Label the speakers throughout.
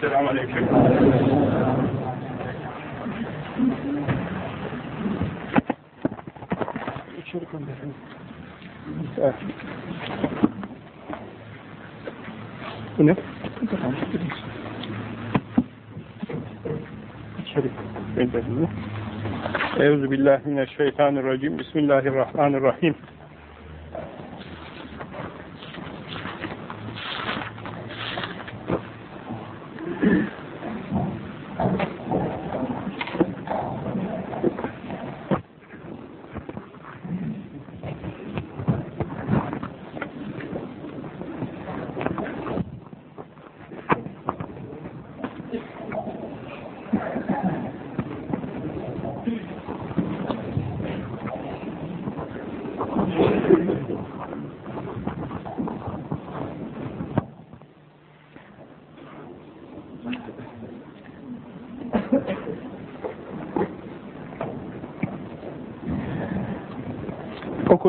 Speaker 1: Selamun Aleyküm.
Speaker 2: İçeri gönderin.
Speaker 1: Evet. Bu ne? İçeri gönderin. Euzu billahi mineşşeytanirracim. Bismillahirrahmanirrahim.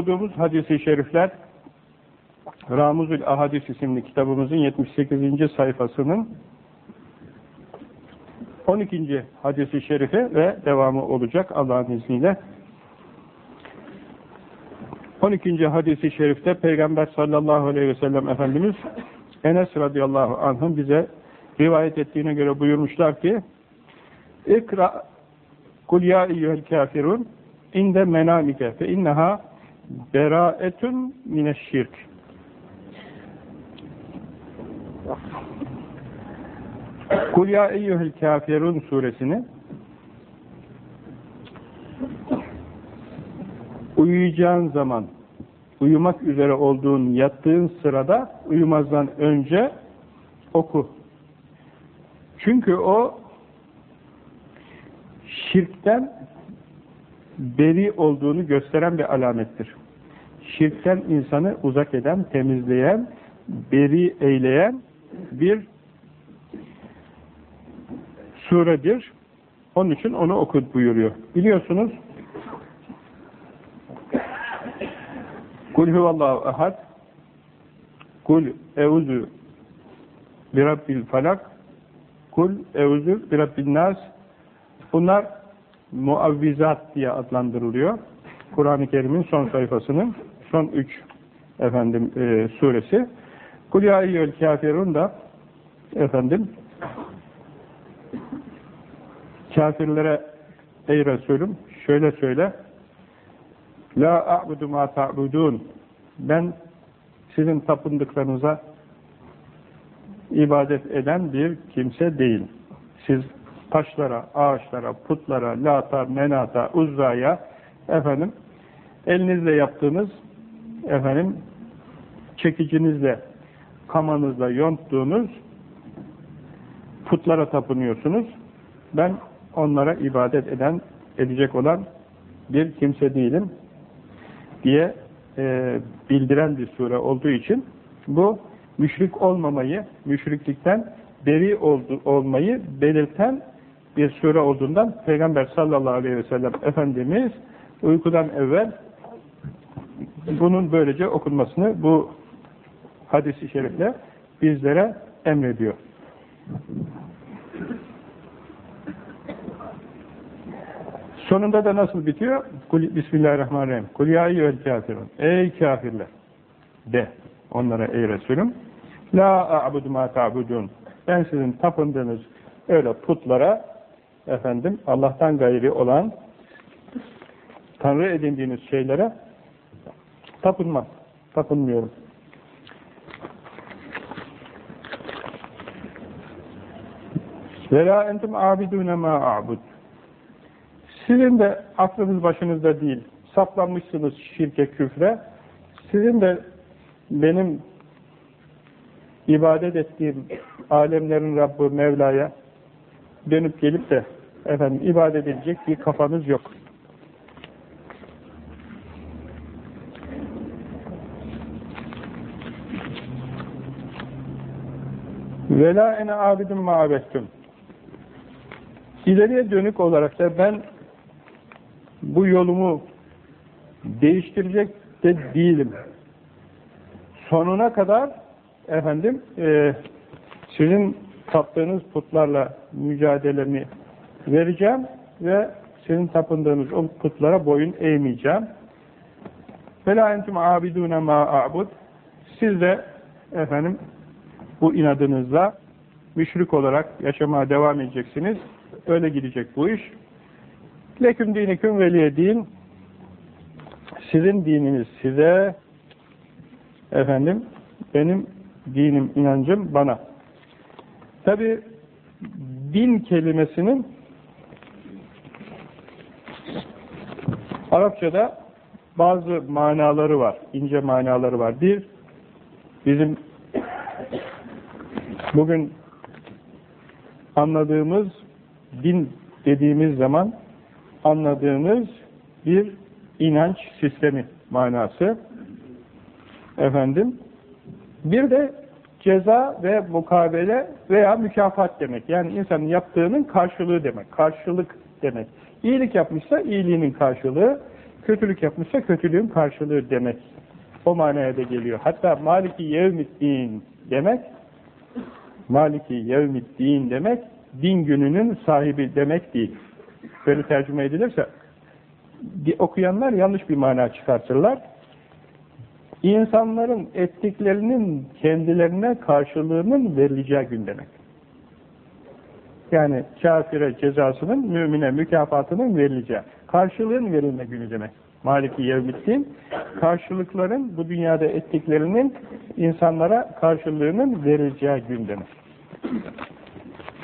Speaker 1: Okuduğumuz hadisi şerifler Ramuzül Ahadis isimli kitabımızın 78. sayfasının 12. hadisi şerifi ve devamı olacak Allah'ın izniyle. 12. hadisi şerifte Peygamber sallallahu aleyhi ve sellem Efendimiz Enes radıyallahu anh'ın bize rivayet ettiğine göre buyurmuşlar ki İkra kul ya eyyühel kafirun inde menamike fe inneha beraetun mineşşirk Kul ya eyyühel kafirun suresini uyuyacağın zaman uyumak üzere olduğun yattığın sırada uyumazdan önce oku. Çünkü o şirkten beri olduğunu gösteren bir alamettir. Şirkten insanı uzak eden, temizleyen, beri eyleyen bir suredir. Onun için onu oku buyuruyor. Biliyorsunuz Kul huvallahu ahad Kul euzu birabbil falak Kul euzu birabbin nas Bunlar muavvizat diye adlandırılıyor. Kur'an-ı Kerim'in son sayfasının son üç efendim e, suresi. Kul ya eyyül kafirun da efendim kafirlere ey Resulüm şöyle söyle La a'budu ma ta'budun ben sizin tapındıklarınıza ibadet eden bir kimse değil. Siz taşlara, ağaçlara, putlara, lata, menata, uzzaya efendim elinizle yaptığınız efendim çekicinizle kamanızla yonttuğunuz putlara tapınıyorsunuz. Ben onlara ibadet eden, edecek olan bir kimse değilim diye e, bildiren bir sure olduğu için bu müşrik olmamayı, müşriklikten beri oldu, olmayı belirten bir sure olduğundan Peygamber sallallahu aleyhi ve sellem Efendimiz uykudan evvel bunun böylece okunmasını bu hadisi şerifle bizlere emrediyor. Sonunda da nasıl bitiyor? Bismillahirrahmanirrahim. Kul ya eyyühel kafirun. Ey kafirler. De. Onlara ey Resulüm. La a'budu ma ta'budun. Ben sizin tapındığınız öyle putlara efendim Allah'tan gayri olan Tanrı edindiğiniz şeylere tapınmaz. Tapınmıyorum. Ve la entum abidune ma a'bud. Sizin de aklınız başınızda değil. Saplanmışsınız şirke, küfre. Sizin de benim ibadet ettiğim alemlerin Rabbi Mevla'ya dönüp gelip de efendim ibadet edecek bir kafanız yok. Ve la ene abidun ma'abettum. İleriye dönük olarak da ben bu yolumu değiştirecek de değilim. Sonuna kadar efendim e, sizin taptığınız putlarla mücadelemi vereceğim ve sizin tapındığınız o putlara boyun eğmeyeceğim. Fela entum abidune ma a'bud. Siz de efendim bu inadınızla müşrik olarak yaşamaya devam edeceksiniz. Öyle gidecek bu iş. Leküm diniküm veliye din. Sizin dininiz size, efendim, benim dinim, inancım bana. Tabi din kelimesinin Arapçada bazı manaları var, ince manaları var. Bir, bizim bugün anladığımız din dediğimiz zaman anladığımız bir inanç sistemi manası. Efendim, bir de ceza ve mukabele veya mükafat demek. Yani insanın yaptığının karşılığı demek. Karşılık demek. İyilik yapmışsa iyiliğinin karşılığı, kötülük yapmışsa kötülüğün karşılığı demek. O manaya da geliyor. Hatta maliki yevmiddin demek, maliki yevmiddin demek, din gününün sahibi demek değil. Böyle tercüme edilirse, okuyanlar yanlış bir mana çıkartırlar. İnsanların ettiklerinin kendilerine karşılığının verileceği gün demek. Yani kafire cezasının, mümine mükafatının verileceği. Karşılığın verilme günü demek. Maliki yevmiddin, karşılıkların, bu dünyada ettiklerinin insanlara karşılığının verileceği gün demek.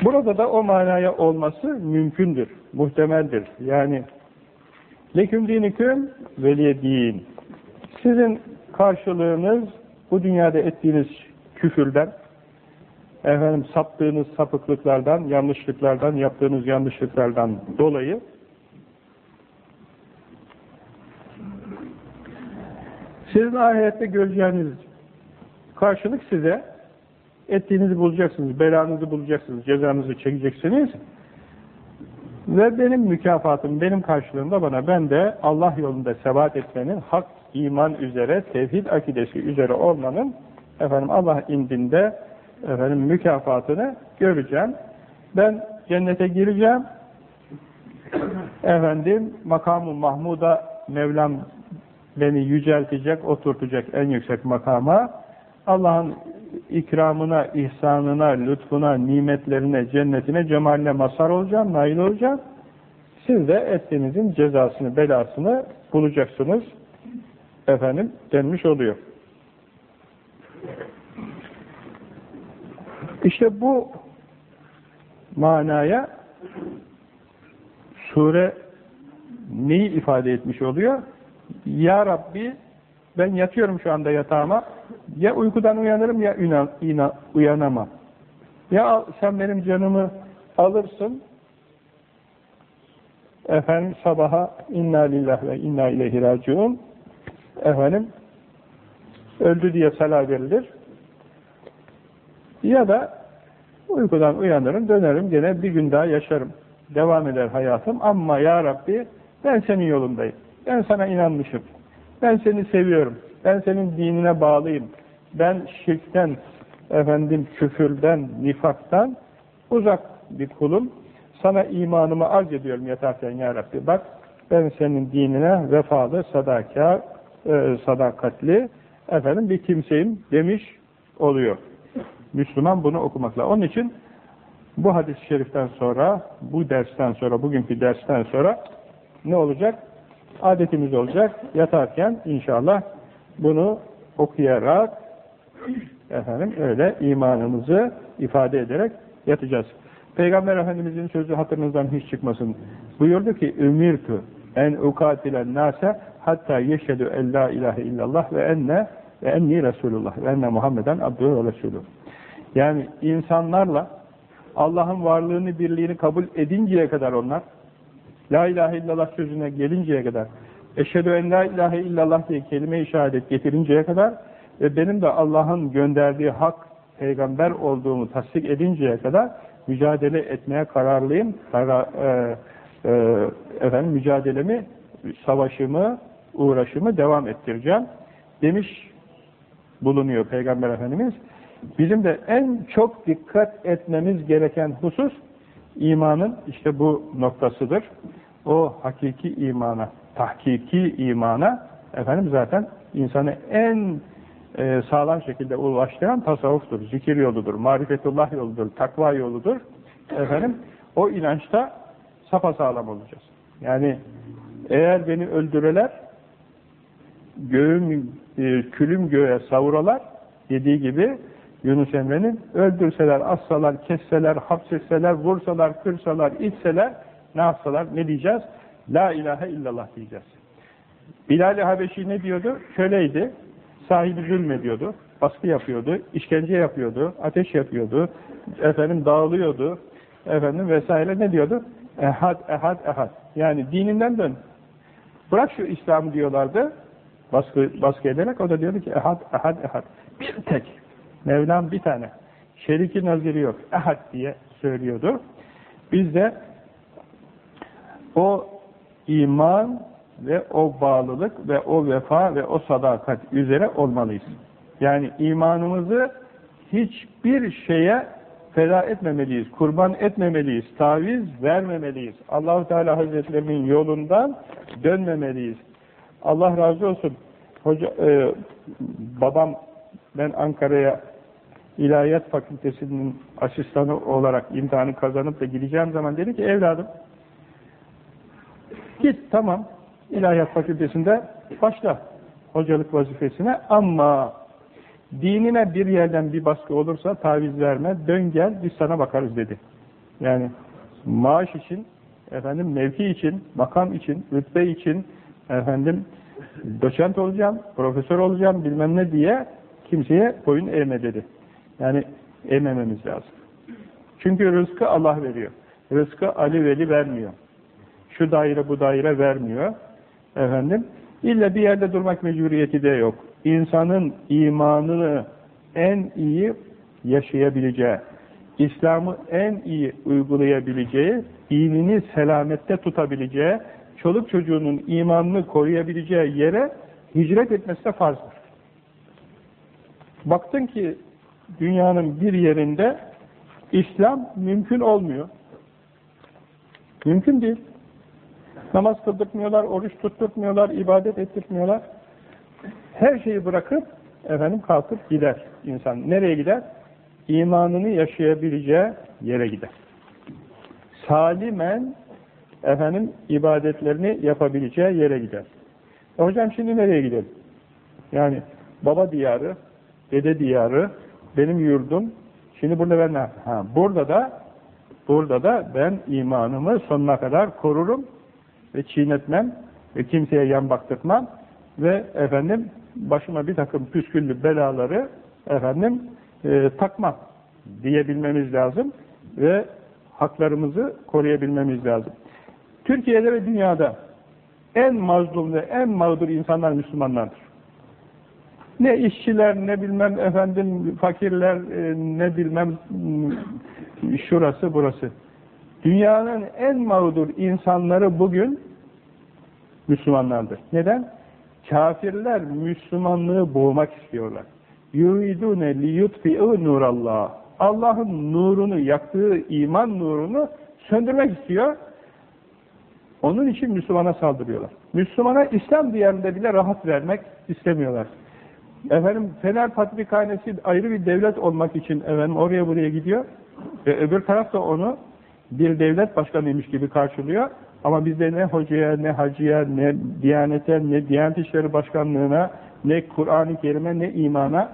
Speaker 1: Burada da o manaya olması mümkündür, muhtemeldir. Yani leküm diniküm veliye din. Sizin karşılığınız bu dünyada ettiğiniz küfürden, efendim saptığınız sapıklıklardan, yanlışlıklardan, yaptığınız yanlışlıklardan dolayı sizin ahirette göreceğiniz karşılık size ettiğinizi bulacaksınız, belanızı bulacaksınız, cezanızı çekeceksiniz ve benim mükafatım, benim karşılığımda bana, ben de Allah yolunda sebat etmenin, hak iman üzere, tevhid akidesi üzere olmanın efendim Allah indinde efendim mükafatını göreceğim. Ben cennete gireceğim. Efendim makamı Mahmud'a Mevlam beni yüceltecek, oturtacak en yüksek makama. Allah'ın ikramına, ihsanına, lütfuna, nimetlerine, cennetine, cemaline mazhar olacağım, nail olacağım. Siz de ettiğinizin cezasını, belasını bulacaksınız. Efendim denmiş oluyor. İşte bu manaya sure neyi ifade etmiş oluyor? Ya Rabbi ben yatıyorum şu anda yatağıma ya uykudan uyanırım ya inan, inan, uyanamam. Ya sen benim canımı alırsın efendim sabaha inna lillah ve inna ileyhi raciun efendim öldü diye sala verilir. Ya da uykudan uyanırım, dönerim, gene bir gün daha yaşarım. Devam eder hayatım. Ama ya Rabbi ben senin yolundayım. Ben sana inanmışım. Ben seni seviyorum. Ben senin dinine bağlıyım. Ben şirkten, efendim küfürden, nifaktan uzak bir kulum. Sana imanımı arz ediyorum yatarken ya Rabbi. Bak ben senin dinine vefalı, sadakar, e, sadakatli efendim bir kimseyim demiş oluyor. Müslüman bunu okumakla. Onun için bu hadis-i şeriften sonra, bu dersten sonra, bugünkü dersten sonra ne olacak? Adetimiz olacak. Yatarken inşallah bunu okuyarak efendim öyle imanımızı ifade ederek yatacağız. Peygamber Efendimizin sözü hatırınızdan hiç çıkmasın. Buyurdu ki ümirtu en ukatilen nase hatta yeşhedü en la ilahe illallah ve enne ve enni Resulullah ve enne Muhammeden abdühü Resulü. Yani insanlarla Allah'ın varlığını, birliğini kabul edinceye kadar onlar, La ilahe illallah sözüne gelinceye kadar, Eşhedü en la ilahe illallah diye kelime-i şehadet getirinceye kadar ve benim de Allah'ın gönderdiği hak peygamber olduğumu tasdik edinceye kadar mücadele etmeye kararlıyım. Kara, e, e, efendim mücadelemi, savaşımı, uğraşımı devam ettireceğim demiş bulunuyor Peygamber Efendimiz. Bizim de en çok dikkat etmemiz gereken husus imanın işte bu noktasıdır. O hakiki imana, tahkiki imana efendim zaten insanı en e, sağlam şekilde ulaştıran tasavvuftur, zikir yoludur, marifetullah yoludur, takva yoludur. Efendim o inançta sapasağlam olacağız. Yani eğer beni öldüreler, göğüm, e, külüm göğe savuralar, dediği gibi Yunus Emre'nin öldürseler, assalar, kesseler, hapsetseler, vursalar, kırsalar, itseler, ne yapsalar, ne diyeceğiz? La ilahe illallah diyeceğiz. Bilal-i Habeşi ne diyordu? Köleydi, sahibi zulmediyordu, baskı yapıyordu, işkence yapıyordu, ateş yapıyordu, efendim dağılıyordu, efendim vesaire ne diyordu? Ehad, ehad, ehad. Yani dininden dön. Bırak şu İslam'ı diyorlardı, baskı, baskı ederek, o da diyordu ki ehad, ehad, ehad. Bir tek, Mevlam bir tane. Şeriki naziri yok. Ehad diye söylüyordu. Biz de o iman ve o bağlılık ve o vefa ve o sadakat üzere olmalıyız. Yani imanımızı hiçbir şeye feda etmemeliyiz, kurban etmemeliyiz, taviz vermemeliyiz. Allahu Teala Hazretlerinin yolundan dönmemeliyiz. Allah razı olsun. Hoca, e, babam ben Ankara'ya İlahiyat Fakültesinin asistanı olarak imtihanı kazanıp da gideceğim zaman dedi ki evladım git tamam İlahiyat Fakültesinde başla hocalık vazifesine ama dinine bir yerden bir baskı olursa taviz verme, dön gel biz sana bakarız dedi. Yani maaş için, efendim mevki için, makam için, rütbe için, efendim doçent olacağım, profesör olacağım bilmem ne diye kimseye boyun eğme dedi. Yani eğmememiz lazım. Çünkü rızkı Allah veriyor. Rızkı Ali Veli vermiyor. Şu daire bu daire vermiyor. Efendim, illa bir yerde durmak mecburiyeti de yok. İnsanın imanını en iyi yaşayabileceği, İslam'ı en iyi uygulayabileceği, dinini selamette tutabileceği, çoluk çocuğunun imanını koruyabileceği yere hicret etmesi de farzdır. Baktın ki dünyanın bir yerinde İslam mümkün olmuyor. Mümkün değil. Namaz kıldırtmıyorlar, oruç tutturtmuyorlar, ibadet ettirtmiyorlar. Her şeyi bırakıp efendim kalkıp gider insan. Nereye gider? İmanını yaşayabileceği yere gider. Salimen efendim ibadetlerini yapabileceği yere gider. E hocam şimdi nereye gidelim? Yani baba diyarı, dede diyarı, benim yurdum. Şimdi burada ben ne ha, Burada da burada da ben imanımı sonuna kadar korurum ve çiğnetmem ve kimseye yan baktırtmam ve efendim başıma bir takım püsküllü belaları efendim e, takmam diyebilmemiz lazım ve haklarımızı koruyabilmemiz lazım. Türkiye'de ve dünyada en mazlum ve en mağdur insanlar Müslümanlardır. Ne işçiler, ne bilmem efendim fakirler, e, ne bilmem şurası burası. Dünyanın en mağdur insanları bugün Müslümanlardır. Neden? Kafirler Müslümanlığı boğmak istiyorlar. يُرِيدُونَ لِيُطْفِئُ nur Allah. Allah'ın nurunu, yaktığı iman nurunu söndürmek istiyor. Onun için Müslümana saldırıyorlar. Müslümana İslam diyarında bile rahat vermek istemiyorlar. Efendim Fener Patrikhanesi ayrı bir devlet olmak için efendim oraya buraya gidiyor. Ve öbür taraf da onu bir devlet başkanıymış gibi karşılıyor. Ama bizde ne hocaya, ne hacıya, ne diyanete, ne diyanet işleri başkanlığına, ne Kur'an-ı Kerim'e, ne imana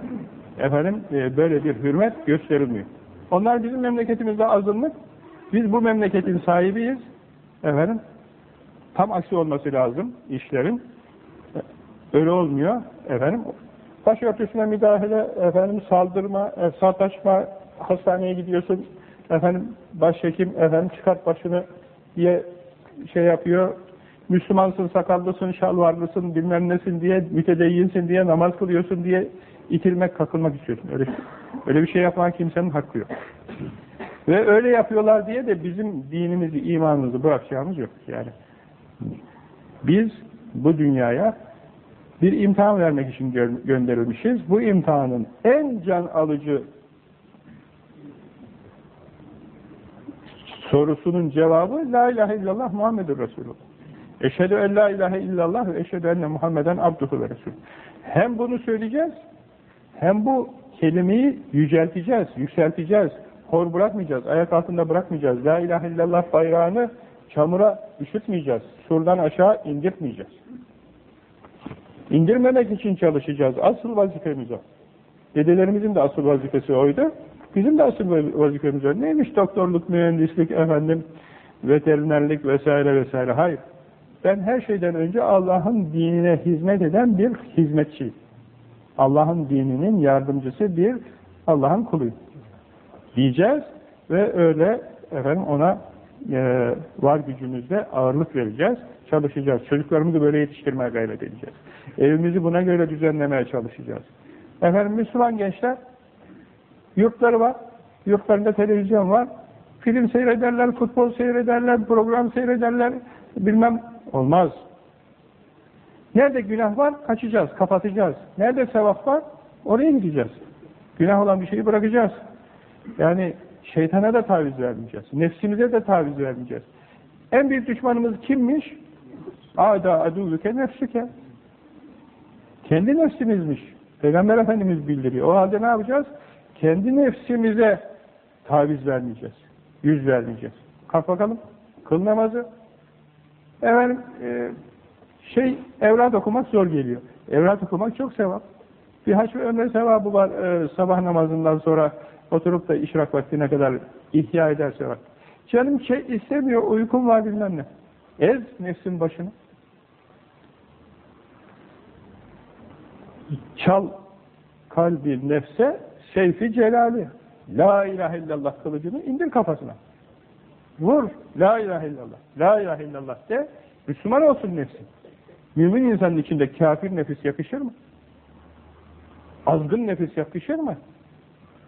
Speaker 1: efendim e, böyle bir hürmet gösterilmiyor. Onlar bizim memleketimizde azınlık. Biz bu memleketin sahibiyiz. Efendim tam aksi olması lazım işlerin. Öyle olmuyor. Efendim başörtüsüne müdahale, efendim saldırma, e, sataşma, hastaneye gidiyorsun, efendim başhekim efendim çıkart başını diye şey yapıyor, Müslümansın, sakallısın, şalvarlısın, bilmem nesin diye, mütedeyyinsin diye, namaz kılıyorsun diye itilmek, kakılmak istiyorsun. Öyle, öyle bir şey yapan kimsenin hakkı yok. Ve öyle yapıyorlar diye de bizim dinimizi, imanımızı bırakacağımız yok. Yani biz bu dünyaya bir imtihan vermek için gö gönderilmişiz. Bu imtihanın en can alıcı sorusunun cevabı La ilahe illallah Muhammedur Resulullah. Eşhedü en la ilahe illallah ve eşhedü enne Muhammeden abduhu ve resul. Hem bunu söyleyeceğiz, hem bu kelimeyi yücelteceğiz, yükselteceğiz. Hor bırakmayacağız, ayak altında bırakmayacağız. La ilahe illallah bayrağını çamura üşütmeyeceğiz. Surdan aşağı indirtmeyeceğiz. İndirmemek için çalışacağız. Asıl vazifemiz o. Dedelerimizin de asıl vazifesi oydu. Bizim de asıl vazifemiz o. Neymiş doktorluk, mühendislik, efendim, veterinerlik vesaire vesaire. Hayır. Ben her şeyden önce Allah'ın dinine hizmet eden bir hizmetçi. Allah'ın dininin yardımcısı bir Allah'ın kuluyum. Diyeceğiz ve öyle efendim ona e, var gücümüzle ağırlık vereceğiz, çalışacağız. Çocuklarımızı böyle yetiştirmeye gayret edeceğiz. Evimizi buna göre düzenlemeye çalışacağız. Efendim Müslüman gençler yurtları var, yurtlarında televizyon var, film seyrederler, futbol seyrederler, program seyrederler, bilmem olmaz. Nerede günah var? Kaçacağız, kapatacağız. Nerede sevap var? Oraya gideceğiz. Günah olan bir şeyi bırakacağız. Yani şeytana da taviz vermeyeceğiz. Nefsimize de taviz vermeyeceğiz. En büyük düşmanımız kimmiş? Ada aduvüke nefsüke. Kendi nefsimizmiş. Peygamber Efendimiz bildiriyor. O halde ne yapacağız? Kendi nefsimize taviz vermeyeceğiz. Yüz vermeyeceğiz. Kalk bakalım. Kıl namazı. Efendim, e, şey, evlat okumak zor geliyor. Evlat okumak çok sevap. Bir haç ve ömre sevabı var e, sabah namazından sonra oturup da işrak vaktine kadar ihya ederse var. Canım şey istemiyor, uykum var bilmem ne. Ez nefsin başını. Çal kalbi nefse seyfi celali. La ilahe illallah kılıcını indir kafasına. Vur. La ilahe illallah. La ilahe illallah de. Müslüman olsun nefsin. Mümin insanın içinde kafir nefis yakışır mı? Azgın nefis yakışır mı?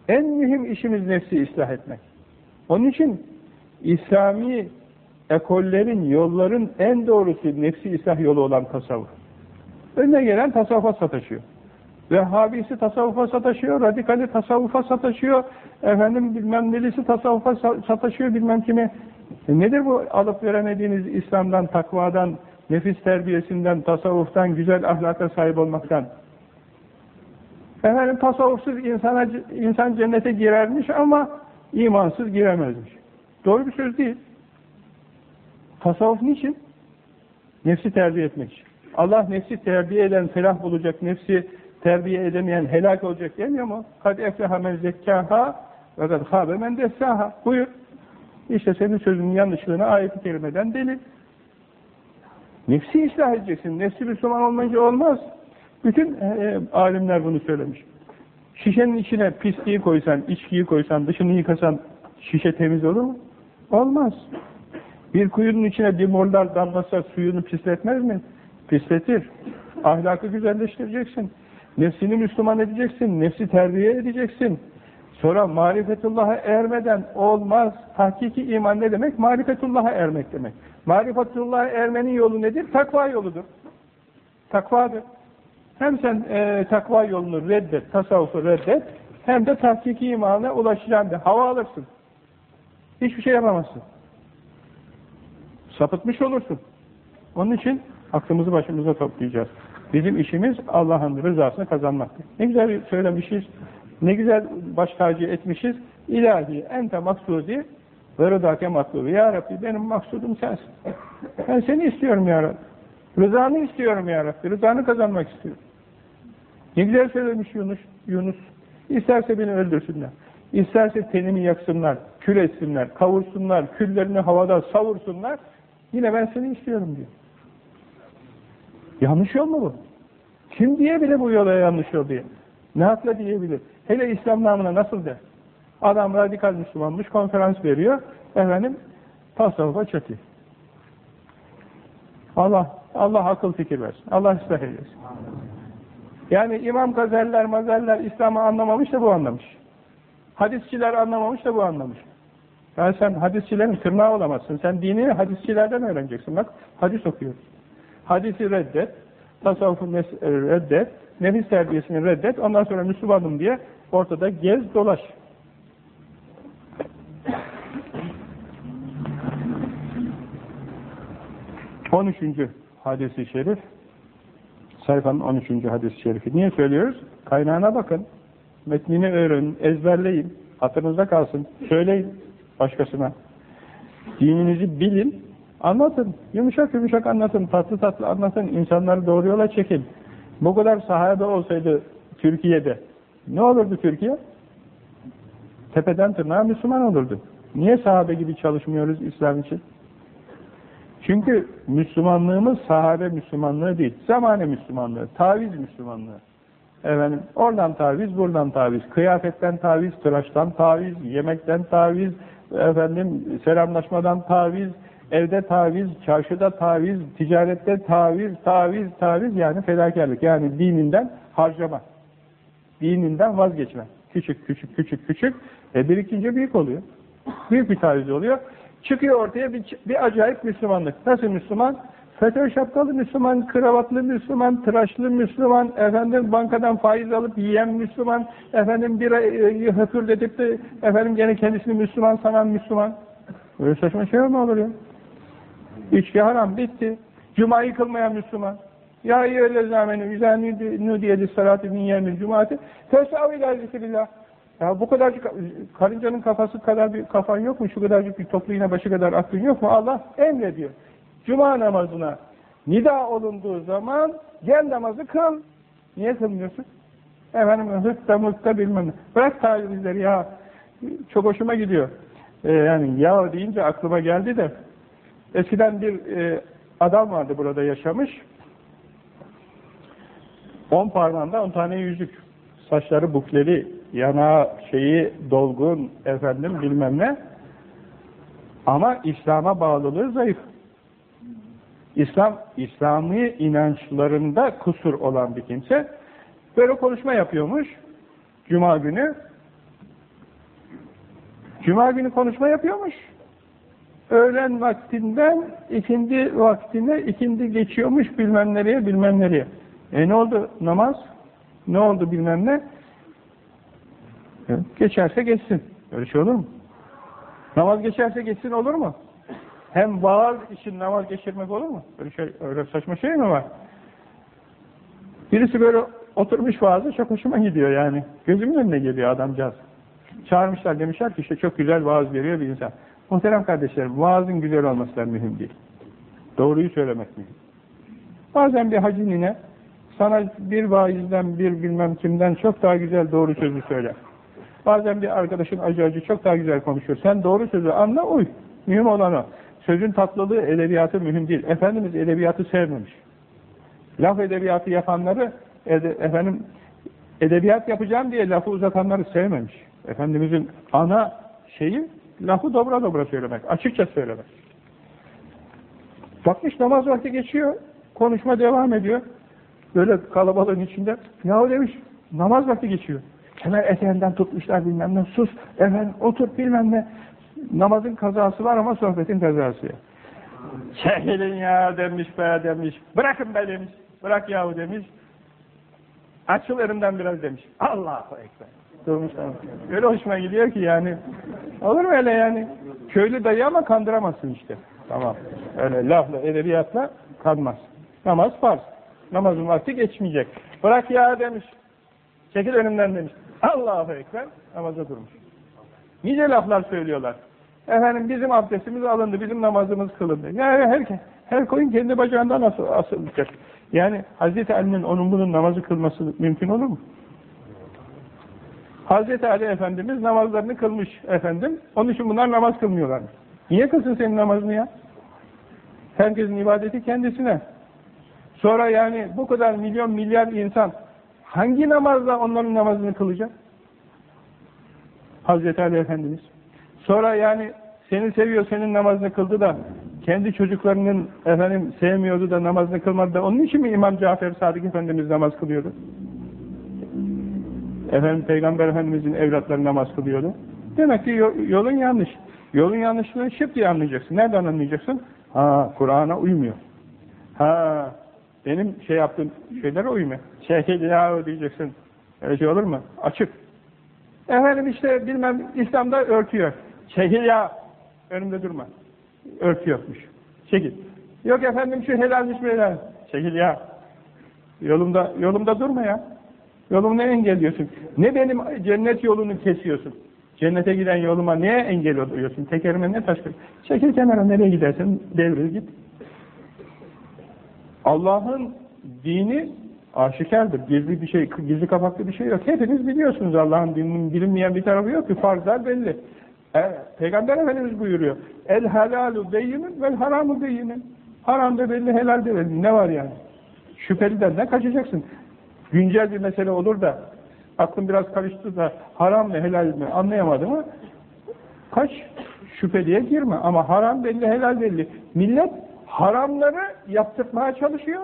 Speaker 1: En mühim işimiz nefsi ıslah etmek. Onun için İslami ekollerin, yolların en doğrusu nefsi ıslah yolu olan tasavvuf. Önüne gelen tasavvufa sataşıyor. Vehhabisi tasavvufa sataşıyor, radikali tasavvufa sataşıyor, efendim bilmem nelisi tasavvufa sataşıyor, bilmem kime. E nedir bu alıp veremediğiniz İslam'dan, takvadan, nefis terbiyesinden, tasavvuftan, güzel ahlaka sahip olmaktan? Efendim tasavvufsuz insana, insan cennete girermiş ama imansız giremezmiş. Doğru bir söz değil. Tasavvuf niçin? Nefsi terbiye etmek için. Allah nefsi terbiye eden felah bulacak, nefsi terbiye edemeyen helak olacak demiyor mu? Kad efleha men zekkaha ve kad habe men dessaha. Buyur. İşte senin sözünün yanlışlığına ayet-i kerimeden delil. Nefsi ıslah edeceksin. Nefsi Müslüman olmayınca olmaz. Bütün e, e, alimler bunu söylemiş. Şişenin içine pisliği koysan, içkiyi koysan, dışını yıkasan şişe temiz olur mu? Olmaz. Bir kuyunun içine dimorlar damlasa suyunu pisletmez mi? Pisletir. Ahlakı güzelleştireceksin. Nefsini Müslüman edeceksin. Nefsi terbiye edeceksin. Sonra marifetullah'a ermeden olmaz. Hakiki iman ne demek? Marifetullah'a ermek demek. Marifetullah'a ermenin yolu nedir? Takva yoludur. Takvadır. Hem sen e, takva yolunu reddet, tasavvufu reddet, hem de tahkiki imana ulaşacağım de. Hava alırsın. Hiçbir şey yapamazsın. Sapıtmış olursun. Onun için aklımızı başımıza toplayacağız. Bizim işimiz Allah'ın rızasını kazanmaktır. Ne güzel söylemişiz, ne güzel baş tacı etmişiz. İlahi, ente maksudi ve rıdake matlubi. Ya Rabbi benim maksudum sensin. Ben seni istiyorum ya Rabbi. Rızanı istiyorum ya Rabbi. Rızanı kazanmak istiyorum. Ne güzel söylemiş Yunus. Yunus. İsterse beni öldürsünler. İsterse tenimi yaksınlar, kül etsinler, kavursunlar, küllerini havada savursunlar. Yine ben seni istiyorum diyor. Yanlış yol mu bu? Kim diyebilir bu yola yanlış yol diye? Ne hakla diyebilir? Hele İslam namına nasıl der? Adam radikal Müslümanmış, konferans veriyor. Efendim, tasavvufa çöküyor. Allah, Allah akıl fikir versin. Allah ıslah eylesin. Yani İmam Gazeller, Mazeller İslam'ı anlamamış da bu anlamış. Hadisçiler anlamamış da bu anlamış. Yani sen hadisçilerin tırnağı olamazsın. Sen dini hadisçilerden öğreneceksin. Bak hadis okuyoruz. Hadisi reddet, tasavvufu e, reddet, nefis terbiyesini reddet, ondan sonra Müslümanım diye ortada gez dolaş. On üçüncü hadisi şerif, sayfanın on üçüncü hadisi şerifi. Niye söylüyoruz? Kaynağına bakın, metnini öğrenin, ezberleyin, hatırınızda kalsın, söyleyin başkasına. Dininizi bilin, anlatın. Yumuşak yumuşak anlatın, tatlı tatlı anlatın. İnsanları doğru yola çekin. Bu kadar sahabe olsaydı Türkiye'de ne olurdu Türkiye? Tepeden tırnağa Müslüman olurdu. Niye sahabe gibi çalışmıyoruz İslam için? Çünkü Müslümanlığımız sahabe Müslümanlığı değil. Zamane Müslümanlığı, taviz Müslümanlığı. Efendim, oradan taviz, buradan taviz. Kıyafetten taviz, tıraştan taviz, yemekten taviz, efendim selamlaşmadan taviz, evde taviz, çarşıda taviz, ticarette taviz, taviz, taviz yani fedakarlık. Yani dininden harcama. Dininden vazgeçme. Küçük, küçük, küçük, küçük. E birikince büyük oluyor. Büyük bir taviz oluyor. Çıkıyor ortaya bir, bir acayip Müslümanlık. Nasıl Müslüman? FETÖ şapkalı Müslüman, kravatlı Müslüman, tıraşlı Müslüman, efendim bankadan faiz alıp yiyen Müslüman, efendim bir e, höpürdetip de efendim gene kendisini Müslüman sanan Müslüman. Böyle saçma şey mi olur ya? İçki haram, bitti. Cuma'yı kılmayan Müslüman. Ya eyyühellezî âmenû izâ nudiyye lis-salâti min yevmil cumâti fesâv ilâ zikrillah. Ya bu kadarcık karıncanın kafası kadar bir kafan yok mu? Şu kadarcık bir toplu iğne başı kadar aklın yok mu? Allah emrediyor. Cuma namazına nida olunduğu zaman gel namazı kıl. Niye kılmıyorsun? Efendim hıtta mıtta bilmem. Bırak tavizleri ya. Çok hoşuma gidiyor. Ee, yani ya deyince aklıma geldi de eskiden bir e, adam vardı burada yaşamış. On parmağında on tane yüzük. Saçları bukleli, yanağı şeyi dolgun, efendim bilmem ne. Ama İslam'a bağlılığı zayıf. İslam, İslami inançlarında kusur olan bir kimse böyle konuşma yapıyormuş Cuma günü. Cuma günü konuşma yapıyormuş. Öğlen vaktinden ikindi vaktine ikindi geçiyormuş bilmem nereye bilmem nereye. E ne oldu namaz? Ne oldu bilmem ne? E, geçerse geçsin. Öyle şey olur mu? Namaz geçerse geçsin olur mu? Hem vaaz için namaz geçirmek olur mu? Öyle, şey, öyle saçma şey mi var? Birisi böyle oturmuş vaazı çok hoşuma gidiyor yani. Gözümün önüne geliyor adamcağız. Çağırmışlar demişler ki işte çok güzel vaaz veriyor bir insan. Muhterem kardeşlerim vaazın güzel olması da mühim değil. Doğruyu söylemek mühim. Bazen bir hacı nine sana bir vaizden bir bilmem kimden çok daha güzel doğru sözü söyler. Bazen bir arkadaşın acı acı çok daha güzel konuşuyor. Sen doğru sözü anla uy. Mühim olan o. Sözün tatlılığı, edebiyatı mühim değil. Efendimiz edebiyatı sevmemiş. Laf edebiyatı yapanları, ede, efendim, edebiyat yapacağım diye lafı uzatanları sevmemiş. Efendimizin ana şeyi, lafı dobra dobra söylemek, açıkça söylemek. Bakmış namaz vakti geçiyor, konuşma devam ediyor. Böyle kalabalığın içinde, yahu demiş, namaz vakti geçiyor. Hemen eteğinden tutmuşlar bilmem ne, sus, efendim otur bilmem ne. Namazın kazası var ama sohbetin kazası yok. Çekilin ya demiş be demiş. Bırakın be demiş. Bırak yahu demiş. Açıl erimden biraz demiş. Allahu Ekber. Durmuşlar. Öyle hoşuma gidiyor ki yani. Olur mu öyle yani? Köylü dayı ama kandıramazsın işte. Tamam. Öyle lafla, edebiyatla kanmaz. Namaz farz. Namazın vakti geçmeyecek. Bırak ya demiş. Çekil önümden demiş. Allahu Ekber. Namaza durmuş. Nice laflar söylüyorlar. Efendim bizim abdestimiz alındı, bizim namazımız kılındı. Yani her, her koyun kendi bacağından asıl, asılacak. Yani Hz. Ali'nin onun bunun namazı kılması mümkün olur mu? Hz. Ali Efendimiz namazlarını kılmış efendim. Onun için bunlar namaz kılmıyorlar. Niye kılsın senin namazını ya? Herkesin ibadeti kendisine. Sonra yani bu kadar milyon milyar insan hangi namazla onların namazını kılacak? Hazreti Ali Efendimiz. Sonra yani seni seviyor, senin namazını kıldı da kendi çocuklarının efendim sevmiyordu da namazını kılmadı da onun için mi İmam Cafer Sadık Efendimiz namaz kılıyordu? Efendim Peygamber Efendimizin evlatları namaz kılıyordu. Demek ki yolun yanlış. Yolun yanlışlığını diye anlayacaksın. Nereden anlayacaksın? Ha Kur'an'a uymuyor. Ha benim şey yaptığım şeylere uymuyor. Şehit ya diyeceksin. Öyle şey olur mu? Açık. Efendim işte bilmem İslam'da örtüyor. Çekil ya. Önümde durma. Örtü yokmuş. Çekil. Yok efendim şu helalmiş helal. Çekil ya. Yolumda, yolumda durma ya. Yolumu ne engelliyorsun? Ne benim cennet yolunu kesiyorsun? Cennete giden yoluma niye engel oluyorsun? Tekerime ne taş Çekil kenara nereye gidersen devril git. Allah'ın dini aşikardır. Gizli bir şey, gizli kapaklı bir şey yok. Hepiniz biliyorsunuz Allah'ın dininin bilinmeyen bir tarafı yok ki. Farzlar belli. E, Peygamber Efendimiz buyuruyor. El halalu beyyinun vel haramu beyyinun. Haram da belli, helal de belli. Ne var yani? Şüpheliden ne kaçacaksın? Güncel bir mesele olur da aklım biraz karıştı da haram mı helal mi anlayamadı mı? Kaç şüpheliye girme ama haram belli helal belli. Millet haramları yaptırmaya çalışıyor.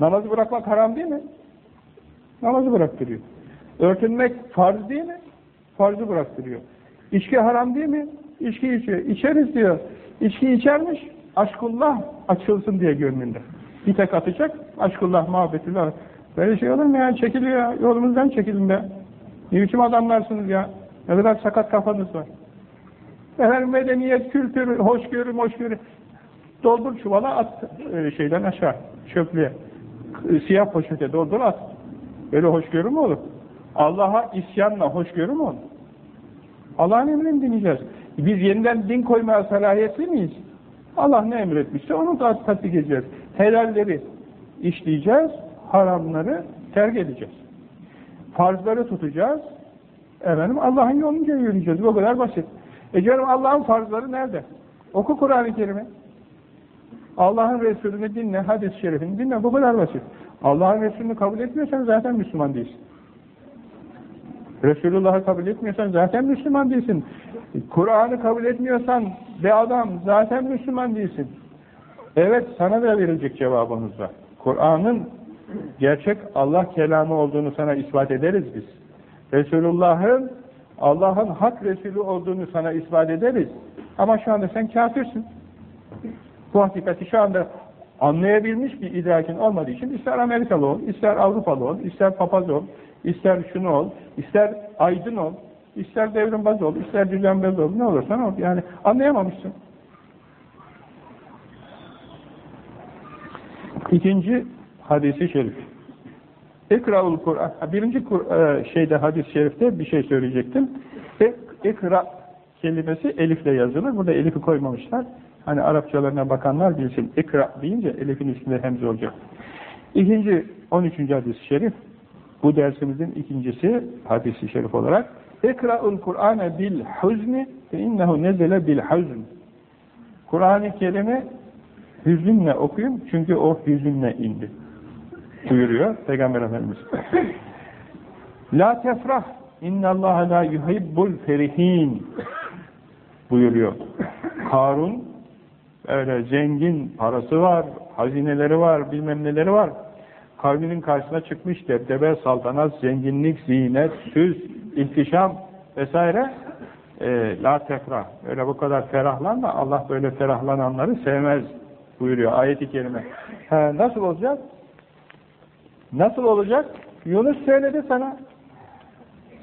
Speaker 1: Namazı bırakmak haram değil mi? Namazı bıraktırıyor. Örtünmek farz değil mi? Farzı bıraktırıyor. İçki haram değil mi? İçki içiyor. İçeriz diyor. İçki içermiş. Aşkullah açılsın diye gönlünde. Bir tek atacak. Aşkullah muhabbetullah. Böyle şey olur mu ya? Çekiliyor ya. Yolumuzdan çekilin be. Ne biçim adamlarsınız ya? Ne kadar sakat kafanız var. Efendim medeniyet, kültür, hoşgörü, hoşgörü. Doldur çuvala at şeyden aşağı, çöplüğe. Siyah poşete doldur at. Böyle hoşgörü mü olur? Allah'a isyanla hoşgörü mü olur? Allah'ın emrini dinleyeceğiz. Biz yeniden din koymaya salahiyetli miyiz? Allah ne emretmişse onu da tatbik edeceğiz. Helalleri işleyeceğiz, haramları terk edeceğiz. Farzları tutacağız, efendim Allah'ın yolunca yürüyeceğiz. Bu kadar basit. E canım Allah'ın farzları nerede? Oku Kur'an-ı Kerim'i. Allah'ın Resulünü dinle, hadis-i şerifini dinle. Bu kadar basit. Allah'ın Resulünü kabul etmiyorsan zaten Müslüman değilsin. Resulullah'ı kabul etmiyorsan zaten Müslüman değilsin. Kur'an'ı kabul etmiyorsan be adam zaten Müslüman değilsin. Evet sana da verilecek cevabımız var. Kur'an'ın gerçek Allah kelamı olduğunu sana ispat ederiz biz. Resulullah'ın Allah'ın hak Resulü olduğunu sana ispat ederiz. Ama şu anda sen kafirsin. Bu hakikati şu anda anlayabilmiş bir idrakin olmadığı için ister Amerikalı ol, ister Avrupalı ol, ister papaz ol, ister şunu ol, ister aydın ol, ister devrimbaz ol, ister düzenbaz ol, ne olursan ol. Yani anlayamamışsın. İkinci hadisi şerif. İkra'ul Kur'an. Birinci Kur e, şeyde hadis-i şerifte bir şey söyleyecektim. İkra kelimesi elifle yazılır. Burada elifi koymamışlar. Hani Arapçalarına bakanlar bilsin. İkra deyince elifin üstünde hemze olacak. İkinci, 13. hadis-i şerif. Bu dersimizin ikincisi hadis-i şerif olarak. İkra'ul Kur'ane bil huzni fe innehu nezele bil huzn. Kur'an-ı Kerim'i hüzünle okuyun çünkü o hüzünle indi. Buyuruyor Peygamber Efendimiz. La tefrah innallaha la yuhibbul ferihin buyuruyor. Karun öyle zengin parası var, hazineleri var, bilmem neleri var. Kavminin karşısına çıkmış debdebe, saltanat, zenginlik, zinet, süs, ihtişam vesaire. E, la tefrah. Öyle bu kadar ferahlanma. Allah böyle ferahlananları sevmez buyuruyor ayet-i kerime. Ha, nasıl olacak? Nasıl olacak? Yunus söyledi sana.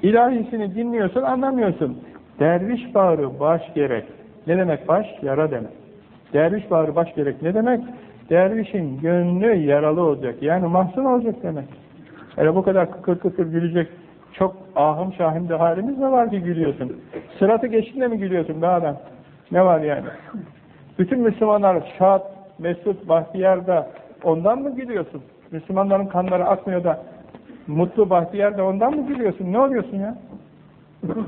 Speaker 1: İlahisini dinliyorsun, anlamıyorsun. Derviş bağrı baş gerek. Ne demek baş? Yara demek. Derviş bağrı baş gerek ne demek? Dervişin gönlü yaralı olacak. Yani mahzun olacak demek. Öyle bu kadar kıkır kıkır gülecek çok ahım şahim de halimiz mi var ki gülüyorsun? Sıratı geçtiğinde mi gülüyorsun be adam? Ne var yani? Bütün Müslümanlar şad, mesut, bahtiyar da ondan mı gülüyorsun? Müslümanların kanları akmıyor da mutlu, bahtiyar da ondan mı gülüyorsun? Ne oluyorsun ya?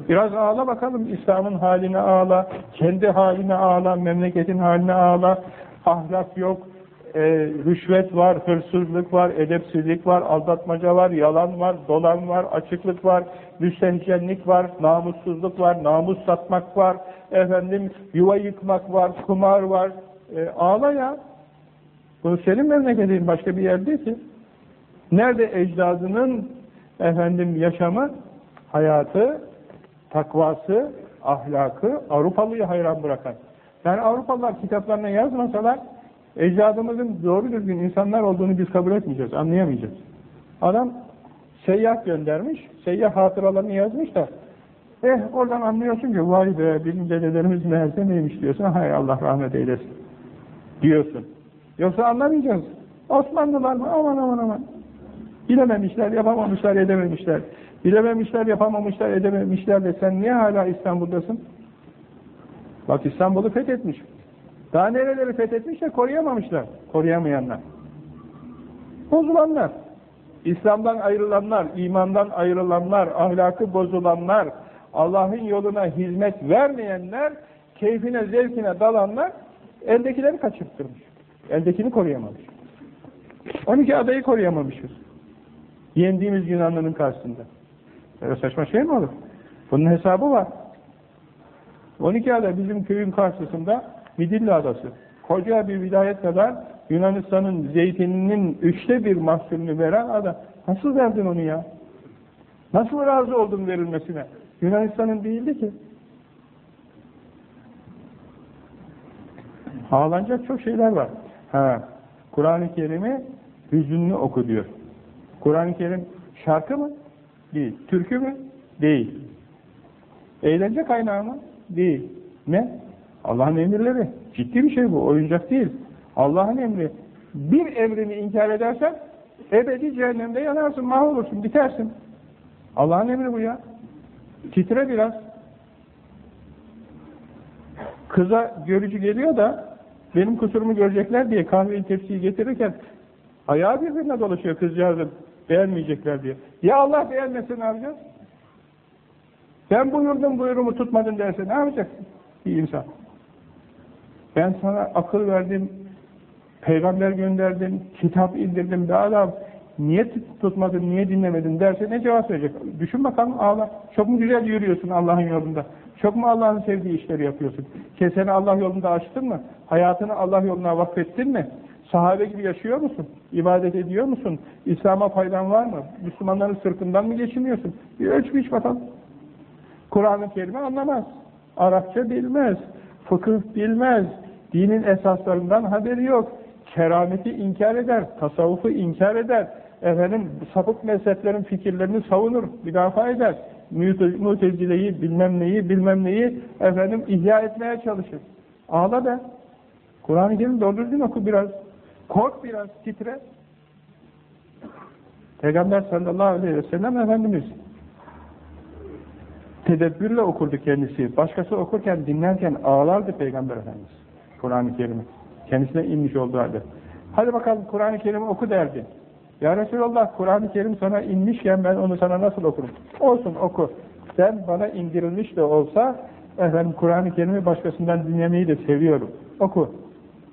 Speaker 1: Biraz ağla bakalım İslam'ın haline ağla, kendi haline ağla, memleketin haline ağla, ahlak yok, e, rüşvet var, hırsızlık var, edepsizlik var, aldatmaca var, yalan var, dolan var, açıklık var, müstehcenlik var, namussuzluk var, namus satmak var, efendim yuva yıkmak var, kumar var. E, ağla ya. Bu senin memleketin başka bir yer değil ki. Nerede ecdadının efendim yaşamı, hayatı, takvası, ahlakı Avrupalıyı hayran bırakan. Yani Avrupalılar kitaplarına yazmasalar ecdadımızın doğru düzgün insanlar olduğunu biz kabul etmeyeceğiz, anlayamayacağız. Adam seyyah göndermiş, seyyah hatıralarını yazmış da eh oradan anlıyorsun ki vay be bizim dedelerimiz meğerse neymiş diyorsun, hay Allah rahmet eylesin. diyorsun. Yoksa anlamayacağız. Osmanlılar mı? Aman aman aman. Bilememişler, yapamamışlar, edememişler. Bilememişler, yapamamışlar, edememişler de sen niye hala İstanbul'dasın? Bak İstanbul'u fethetmiş. Daha nereleri fethetmiş de koruyamamışlar. Koruyamayanlar. Bozulanlar. İslam'dan ayrılanlar, imandan ayrılanlar, ahlakı bozulanlar, Allah'ın yoluna hizmet vermeyenler, keyfine, zevkine dalanlar eldekileri kaçırttırmış. Eldekini koruyamamış. 12 adayı koruyamamışız. Yendiğimiz Yunanlı'nın karşısında. Öyle saçma şey mi olur? Bunun hesabı var. 12 ada bizim köyün karşısında Midilli Adası. Koca bir vilayet kadar Yunanistan'ın zeytininin üçte bir mahsulünü veren ada. Nasıl verdin onu ya? Nasıl razı oldun verilmesine? Yunanistan'ın değildi ki. Ağlanacak çok şeyler var. Ha, Kur'an-ı Kerim'i hüzünlü oku diyor. Kur'an-ı Kerim şarkı mı? Değil. Türkü mü? Değil. Eğlence kaynağı mı? Değil. Ne? Allah'ın emirleri. Ciddi bir şey bu. Oyuncak değil. Allah'ın emri. Bir emrini inkar edersen ebedi cehennemde yanarsın, mahvolursun, bitersin. Allah'ın emri bu ya. Titre biraz. Kıza görücü geliyor da benim kusurumu görecekler diye kahveyi tepsiyi getirirken ayağı birbirine dolaşıyor kızcağızın. Beğenmeyecekler diye. Ya Allah beğenmesin ne yapacağız? Ben buyurdum buyurumu tutmadın derse ne yapacaksın? Bir insan. Ben sana akıl verdim, peygamber gönderdim, kitap indirdim be adam. Niye tutmadın, niye dinlemedin derse ne cevap verecek? Düşün bakalım ağla. Çok mu güzel yürüyorsun Allah'ın yolunda? Çok mu Allah'ın sevdiği işleri yapıyorsun? Keseni Allah yolunda açtın mı? Hayatını Allah yoluna vakfettin mi? Sahabe gibi yaşıyor musun? İbadet ediyor musun? İslam'a faydan var mı? Müslümanların sırtından mı geçiniyorsun? Bir ölç biç bakalım. Kur'an-ı Kerim'i anlamaz. Arapça bilmez. Fıkıh bilmez. Dinin esaslarından haberi yok. Kerameti inkar eder. Tasavvufu inkar eder. Efendim sapık mezheplerin fikirlerini savunur. Müdafaa eder. Mutezileyi bilmem neyi bilmem neyi efendim ihya etmeye çalışır. Ağla be. Kur'an-ı Kerim düzgün oku biraz. Kork biraz, titre. Peygamber sallallahu aleyhi ve sellem Efendimiz tedebbürle okurdu kendisi. Başkası okurken, dinlerken ağlardı Peygamber Efendimiz. Kur'an-ı Kerim'i. Kendisine inmiş olduğu halde. Hadi bakalım Kur'an-ı Kerim'i oku derdi. Ya Resulallah Kur'an-ı Kerim sana inmişken ben onu sana nasıl okurum? Olsun oku. Sen bana indirilmiş de olsa efendim Kur'an-ı Kerim'i başkasından dinlemeyi de seviyorum. Oku.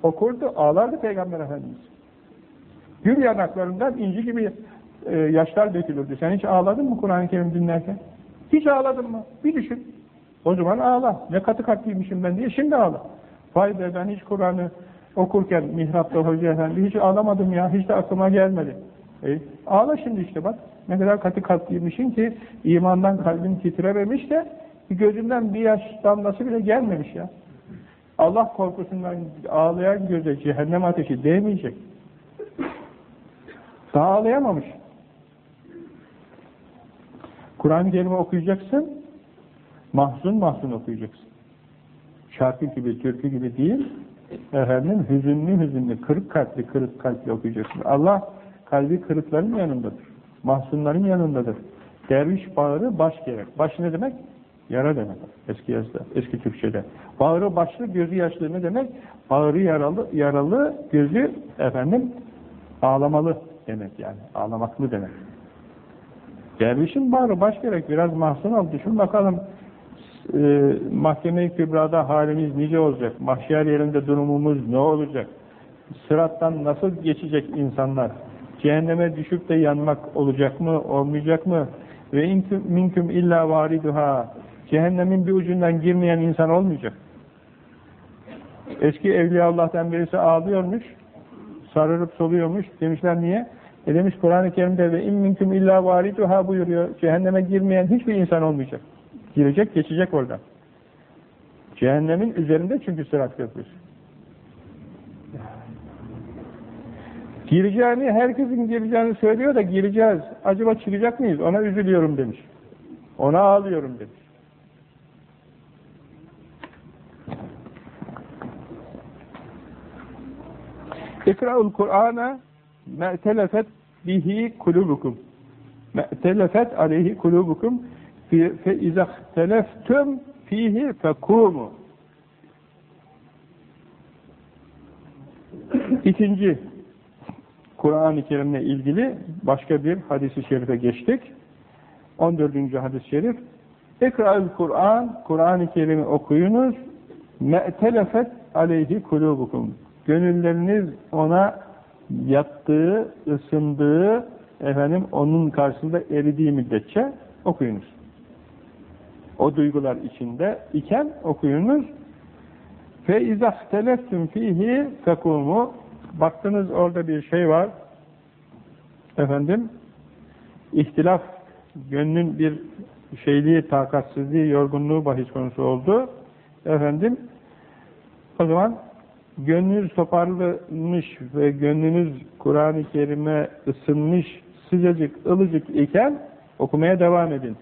Speaker 1: Okurdu, ağlardı Peygamber Efendimiz. Gül yanaklarından inci gibi e, yaşlar dökülürdü. Sen hiç ağladın mı Kur'an-ı Kerim dinlerken? Hiç ağladın mı? Bir düşün. O zaman ağla. Ne katı katlıymışım ben diye şimdi ağla. Vay be ben hiç Kur'an'ı okurken mihrapta hoca efendi hiç ağlamadım ya. Hiç de aklıma gelmedi. E, ağla şimdi işte bak. Ne kadar katı katlıymışım ki imandan kalbim titrememiş de gözümden bir yaş damlası bile gelmemiş ya. Allah korkusundan ağlayan göze cehennem ateşi değmeyecek. Daha ağlayamamış. Kur'an-ı Kerim'i okuyacaksın, mahzun mahzun okuyacaksın. Şarkı gibi, türkü gibi değil, efendim hüzünlü hüzünlü, kırık kalpli, kırık kalpli okuyacaksın. Allah kalbi kırıkların yanındadır. Mahzunların yanındadır. Derviş bağırı baş gerek. Baş ne demek? Yara demek eski yazıda, eski Türkçe'de. Bağrı başlı, gözü yaşlı ne demek? Bağrı yaralı, yaralı, gözü efendim ağlamalı demek yani. Ağlamaklı demek. Dervişin bağrı baş gerek. Biraz mahzun ol. Düşün bakalım e, mahkeme-i kübrada halimiz nice olacak? Mahşer yerinde durumumuz ne olacak? Sırattan nasıl geçecek insanlar? Cehenneme düşüp de yanmak olacak mı, olmayacak mı? Ve inküm minküm illa variduha Cehennemin bir ucundan girmeyen insan olmayacak. Eski Evliya Allah'tan birisi ağlıyormuş, sarırıp soluyormuş. Demişler niye? E demiş Kur'an-ı Kerim'de ve imminküm illa variduha buyuruyor. Cehenneme girmeyen hiçbir insan olmayacak. Girecek, geçecek oradan. Cehennemin üzerinde çünkü sırat köprüsü. Gireceğini, herkesin gireceğini söylüyor da gireceğiz. Acaba çıkacak mıyız? Ona üzülüyorum demiş. Ona ağlıyorum demiş. İkra'ul Kur'an'a me'telefet bihi kulubukum. Me'telefet aleyhi kulubukum fe izahteleftum fihi fekumu. İkinci Kur'an-ı Kerim'le ilgili başka bir hadisi şerife geçtik. 14. hadis-i şerif İkra'ül Kur'an, Kur'an-ı Kerim'i okuyunuz me'telefet aleyhi kulubukum. Gönülleriniz ona yattığı, ısındığı, efendim onun karşısında eridiği müddetçe okuyunuz. O duygular içinde iken okuyunuz. Fe izahteleftum fihi fekumu baktınız orada bir şey var. Efendim ihtilaf gönlün bir şeyliği, takatsizliği, yorgunluğu bahis konusu oldu. Efendim o zaman gönlünüz toparlanmış ve gönlünüz Kur'an-ı Kerim'e ısınmış, sıcacık, ılıcık iken okumaya devam edin.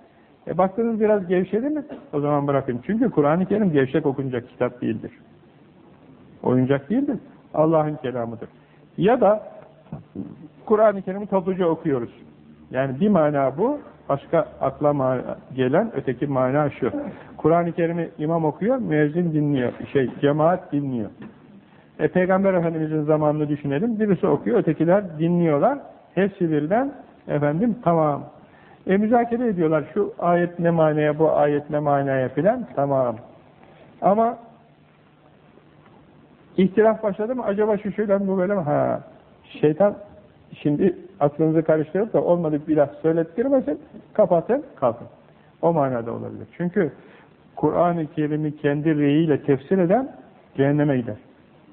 Speaker 1: E baktınız biraz gevşedi mi? O zaman bırakın. Çünkü Kur'an-ı Kerim gevşek okunacak kitap değildir. Oyuncak değildir. Allah'ın kelamıdır. Ya da Kur'an-ı Kerim'i topluca okuyoruz. Yani bir mana bu, başka akla gelen öteki mana şu. Kur'an-ı Kerim'i imam okuyor, müezzin dinliyor, şey cemaat dinliyor. E, Peygamber Efendimiz'in zamanını düşünelim, birisi okuyor, ötekiler dinliyorlar. Hepsi birden, efendim tamam. E müzakere ediyorlar, şu ayet ne manaya, bu ayet ne manaya filan, tamam. Ama İhtilaf başladı mı? Acaba şu şöyle mi bu böyle mi? Ha. Şeytan şimdi aklınızı karıştırıp da olmadık bir laf söylettirmesin. Kapatın, kalkın. O manada olabilir. Çünkü Kur'an-ı Kerim'i kendi reyiyle tefsir eden cehenneme gider.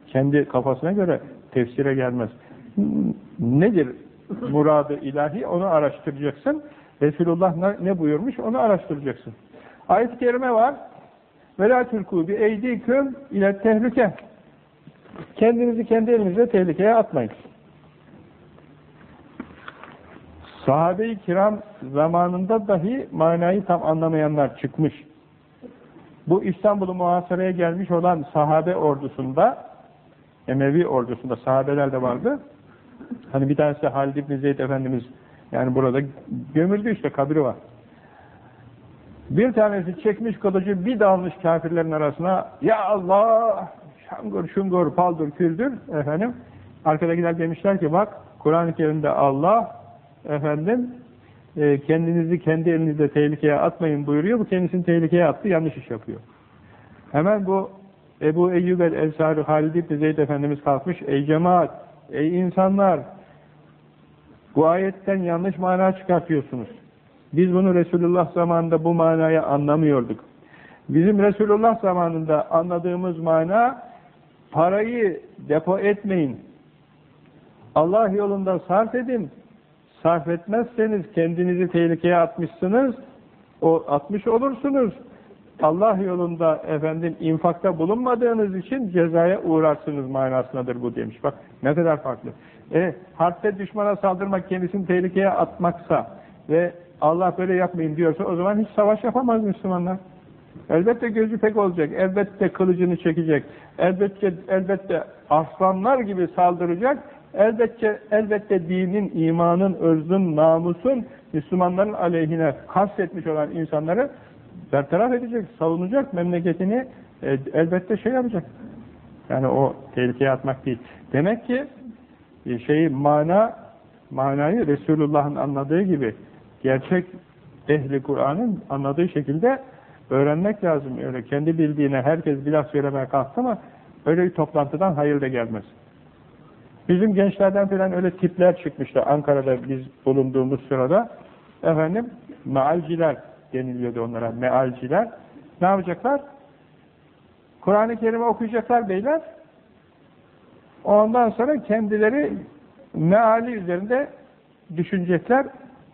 Speaker 1: Kendi kafasına göre tefsire gelmez. Nedir muradı ilahi? Onu araştıracaksın. Resulullah ne buyurmuş? Onu araştıracaksın. Ayet-i kerime var. وَلَا تُلْكُوا بِاَيْد۪يكُمْ اِلَى tehlike Kendinizi kendi elinizle tehlikeye atmayın. Sahabe-i kiram zamanında dahi manayı tam anlamayanlar çıkmış. Bu İstanbul'u muhasaraya gelmiş olan sahabe ordusunda, Emevi ordusunda sahabeler de vardı. Hani bir tanesi Halid İbni Zeyd Efendimiz, yani burada gömüldü işte, kabri var. Bir tanesi çekmiş kılıcı bir dalmış kafirlerin arasına, Ya Allah! şangur şungur paldur küldür efendim arkadakiler demişler ki bak Kur'an-ı Kerim'de Allah efendim e, kendinizi kendi elinizde tehlikeye atmayın buyuruyor. Bu kendisini tehlikeye attı. Yanlış iş yapıyor. Hemen bu Ebu Eyyub el-Ensari Halid İbni Zeyd Efendimiz kalkmış. Ey cemaat, ey insanlar bu ayetten yanlış mana çıkartıyorsunuz. Biz bunu Resulullah zamanında bu manayı anlamıyorduk. Bizim Resulullah zamanında anladığımız mana Parayı depo etmeyin. Allah yolunda sarf edin. Sarf etmezseniz kendinizi tehlikeye atmışsınız. O atmış olursunuz. Allah yolunda efendim infakta bulunmadığınız için cezaya uğrarsınız manasındadır bu demiş. Bak ne kadar farklı. E, harpte düşmana saldırmak kendisini tehlikeye atmaksa ve Allah böyle yapmayın diyorsa o zaman hiç savaş yapamaz Müslümanlar. Elbette gözü pek olacak, elbette kılıcını çekecek, elbette elbette aslanlar gibi saldıracak, elbette elbette dinin, imanın, ırzın, namusun Müslümanların aleyhine kastetmiş olan insanları bertaraf edecek, savunacak, memleketini e, elbette şey yapacak. Yani o tehlikeye atmak değil. Demek ki şeyi mana manayı Resulullah'ın anladığı gibi gerçek ehli Kur'an'ın anladığı şekilde Öğrenmek lazım öyle. Kendi bildiğine herkes bir laf söylemeye kalktı ama öyle bir toplantıdan hayır da gelmez. Bizim gençlerden filan öyle tipler çıkmıştı Ankara'da biz bulunduğumuz sırada. Efendim, mealciler deniliyordu onlara, mealciler. Ne yapacaklar? Kur'an-ı Kerim'i okuyacaklar beyler. Ondan sonra kendileri meali üzerinde düşünecekler.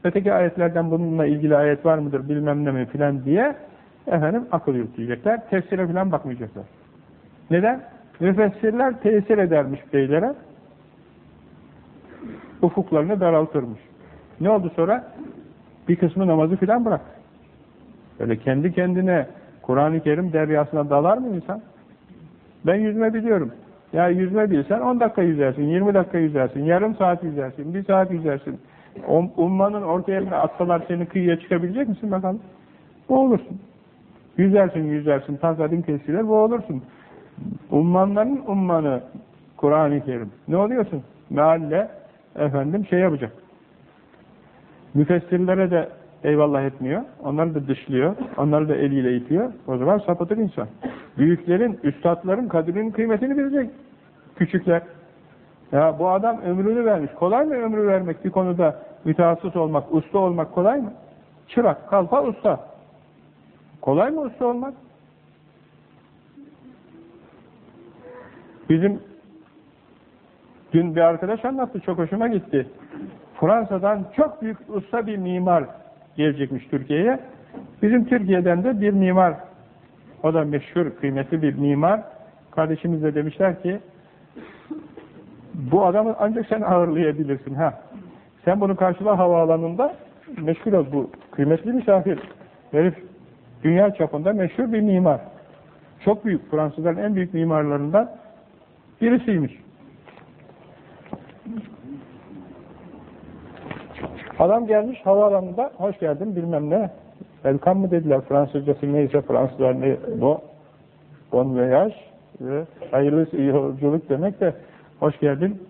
Speaker 1: Öteki ayetlerden bununla ilgili ayet var mıdır bilmem ne mi filan diye efendim akıl yürütecekler. Tefsire falan bakmayacaklar. Neden? Müfessirler tesir edermiş beylere. Ufuklarını daraltırmış. Ne oldu sonra? Bir kısmı namazı filan bırak. Böyle kendi kendine Kur'an-ı Kerim deryasına dalar mı insan? Ben yüzme biliyorum. Ya yüzme bilsen 10 dakika yüzersin, 20 dakika yüzersin, yarım saat yüzersin, bir saat yüzersin. Um, ummanın orta yerine atsalar seni kıyıya çıkabilecek misin bakalım? Boğulursun. Yüzersin yüzersin, takadın kesilir, boğulursun. Ummanların ummanı Kur'an-ı Kerim. Ne oluyorsun? Mealle efendim şey yapacak. Müfessirlere de eyvallah etmiyor. Onları da dışlıyor. Onları da eliyle itiyor. O zaman sapıtır insan. Büyüklerin, üstadların kadrinin kıymetini bilecek. Küçükler. Ya bu adam ömrünü vermiş. Kolay mı ömrü vermek bir konuda mütehassıs olmak, usta olmak kolay mı? Çırak, kalfa, usta. Kolay mı usta olmak? Bizim dün bir arkadaş anlattı, çok hoşuma gitti. Fransa'dan çok büyük usta bir mimar gelecekmiş Türkiye'ye. Bizim Türkiye'den de bir mimar, o da meşhur, kıymetli bir mimar. Kardeşimiz de demişler ki, bu adamı ancak sen ağırlayabilirsin. ha. Sen bunu karşıla havaalanında, meşgul ol bu kıymetli misafir. Herif dünya çapında meşhur bir mimar. Çok büyük, Fransızların en büyük mimarlarından birisiymiş. Adam gelmiş havaalanında, hoş geldin bilmem ne, welcome mı dediler Fransızcası neyse Fransızlar ne, bu, bon voyage, ve hayırlı yolculuk demek de, hoş geldin,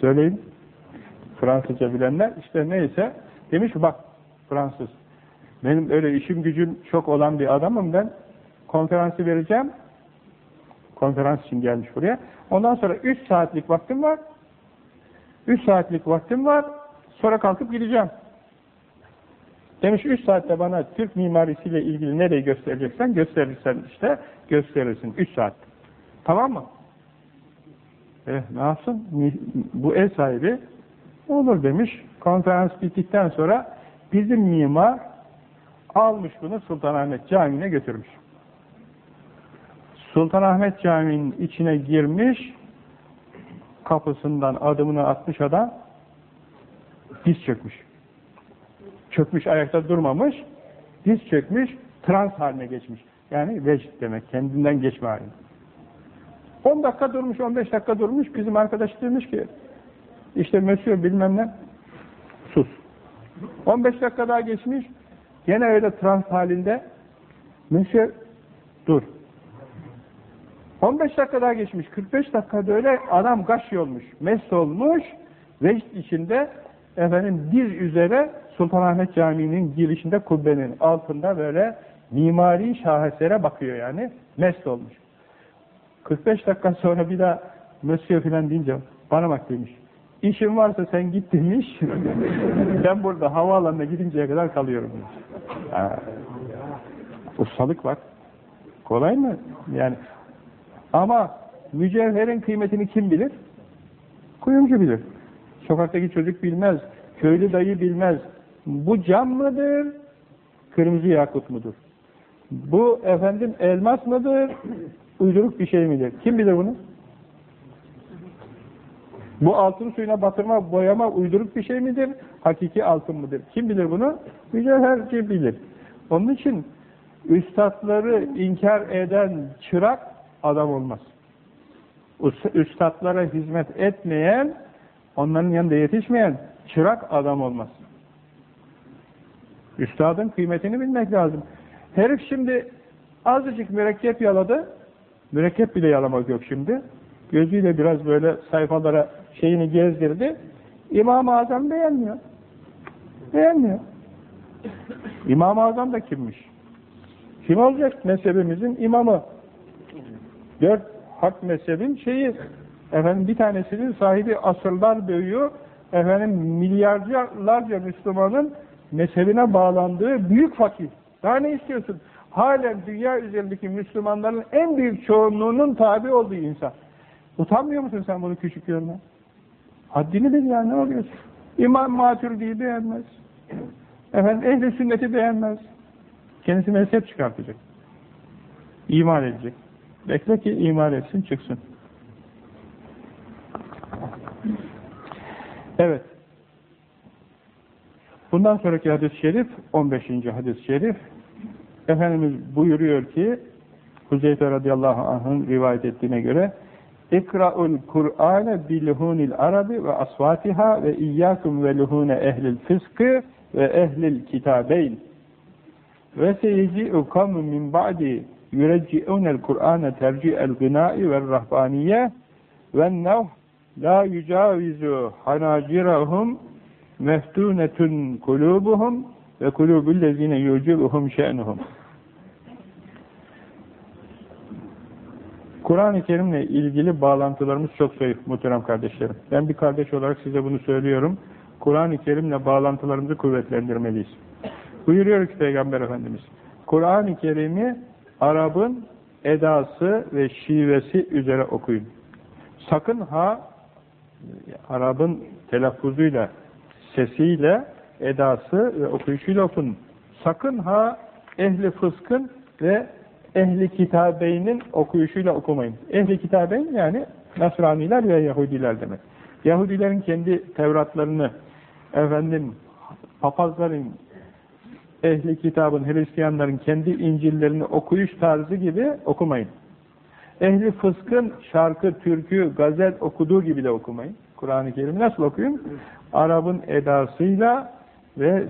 Speaker 1: söyleyin, Fransızca bilenler, işte neyse, demiş bak, Fransız, benim öyle işim gücüm çok olan bir adamım. Ben, konferansı vereceğim, konferans için gelmiş buraya, ondan sonra 3 saatlik vaktim var, 3 saatlik vaktim var, sonra kalkıp gideceğim. Demiş 3 saatte bana Türk mimarisiyle ilgili nereyi göstereceksen gösterirsen işte gösterirsin 3 saat. Tamam mı? Eh ne yapsın? Bu ev sahibi olur demiş. Konferans bittikten sonra bizim mimar almış bunu Sultanahmet Camii'ne götürmüş. Sultanahmet Camii'nin içine girmiş, kapısından adımını atmış adam, diz çökmüş. Çökmüş, ayakta durmamış, diz çökmüş, trans haline geçmiş. Yani vecd demek, kendinden geçme hali. 10 dakika durmuş, 15 dakika durmuş, bizim arkadaş demiş ki, işte monsieur bilmem ne, sus. 15 dakika daha geçmiş, gene öyle trans halinde, monsieur, dur. 15 dakika daha geçmiş, 45 dakikada öyle adam gaş olmuş, mest olmuş, vecd içinde efendim diz üzere Sultanahmet Camii'nin girişinde kubbenin altında böyle mimari şahesere bakıyor yani, mest olmuş. 45 dakika sonra bir daha Monsieur filan deyince bana bak demiş. İşin varsa sen git demiş. ben burada havaalanına gidinceye kadar kalıyorum demiş. Ha. Ustalık bak. Kolay mı? Yani ama mücevherin kıymetini kim bilir? Kuyumcu bilir. Sokaktaki çocuk bilmez. Köylü dayı bilmez. Bu cam mıdır? Kırmızı yakut mudur? Bu efendim elmas mıdır? Uyduruk bir şey midir? Kim bilir bunu? Bu altın suyuna batırma, boyama uyduruk bir şey midir? Hakiki altın mıdır? Kim bilir bunu? Mücevherci bilir. Onun için üstadları inkar eden çırak adam olmaz. Üstadlara hizmet etmeyen, onların yanında yetişmeyen çırak adam olmaz. Üstadın kıymetini bilmek lazım. Herif şimdi azıcık mürekkep yaladı, mürekkep bile yalamak yok şimdi. Gözüyle biraz böyle sayfalara şeyini gezdirdi. İmam-ı Azam beğenmiyor. Beğenmiyor. İmam-ı Azam da kimmiş? Kim olacak mezhebimizin imamı? Dört hak mezhebin şeyi, efendim bir tanesinin sahibi asırlar büyüyor, efendim milyarlarca Müslümanın mezhebine bağlandığı büyük fakir. Daha ne istiyorsun? Halen dünya üzerindeki Müslümanların en büyük çoğunluğunun tabi olduğu insan. Utanmıyor musun sen bunu küçük görme? Haddini bil ya ne oluyorsun? İmam Maturidi'yi beğenmez. Efendim ehli sünneti beğenmez. Kendisi mezhep çıkartacak. İman edecek. Bekle ki iman etsin çıksın. Evet. Bundan sonraki hadis-i şerif 15. hadis-i şerif Efendimiz buyuruyor ki Huzeyfe radıyallahu anh'ın rivayet ettiğine göre İkra'ul Kur'ane bilhunil arabi ve asvatiha ve iyyakum ve luhune ehlil fıskı ve ehlil kitabeyn ve seyeci'u kavmun min ba'di yürecci'unel Kur'ane terci'el gınai ve rahbaniye ve nevh la yücavizu hanacirahum meftunetun kulubuhum ve kulubüllezine yucibuhum şe'nuhum Kur'an-ı Kerim'le ilgili bağlantılarımız çok zayıf muhterem kardeşlerim. Ben bir kardeş olarak size bunu söylüyorum. Kur'an-ı Kerim'le bağlantılarımızı kuvvetlendirmeliyiz. Buyuruyor ki Peygamber Efendimiz, Kur'an-ı Kerim'i Arap'ın edası ve şivesi üzere okuyun. Sakın ha Arap'ın telaffuzuyla, sesiyle, edası ve okuyuşuyla okun. Sakın ha ehli fıskın ve ehli kitabeynin okuyuşuyla okumayın. Ehli kitabeyn yani Nasraniler ve Yahudiler demek. Yahudilerin kendi Tevratlarını efendim papazların ehli kitabın, Hristiyanların kendi İncil'lerini okuyuş tarzı gibi okumayın. Ehli fıskın şarkı, türkü, gazel okuduğu gibi de okumayın. Kur'an-ı Kerim'i nasıl okuyun? Arap'ın edasıyla ve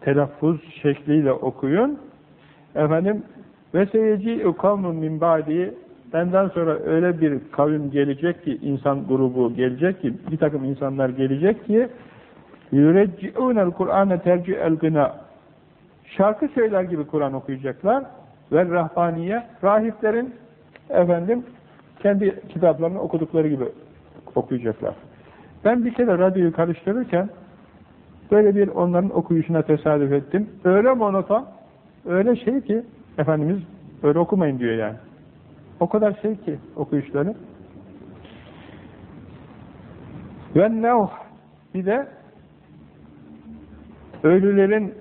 Speaker 1: telaffuz şekliyle okuyun. Efendim ve seyeci kavmun min ba'di benden sonra öyle bir kavim gelecek ki insan grubu gelecek ki bir takım insanlar gelecek ki yürecci'ûnel Kur'an'e terci'el gına şarkı söyler gibi Kur'an okuyacaklar ve rahbaniye rahiplerin efendim kendi kitaplarını okudukları gibi okuyacaklar. Ben bir kere radyoyu karıştırırken böyle bir onların okuyuşuna tesadüf ettim. Öyle monoton, öyle şey ki Efendimiz öyle okumayın diyor yani. O kadar şey ki okuyuşları. Ve nevh bir de ölülerin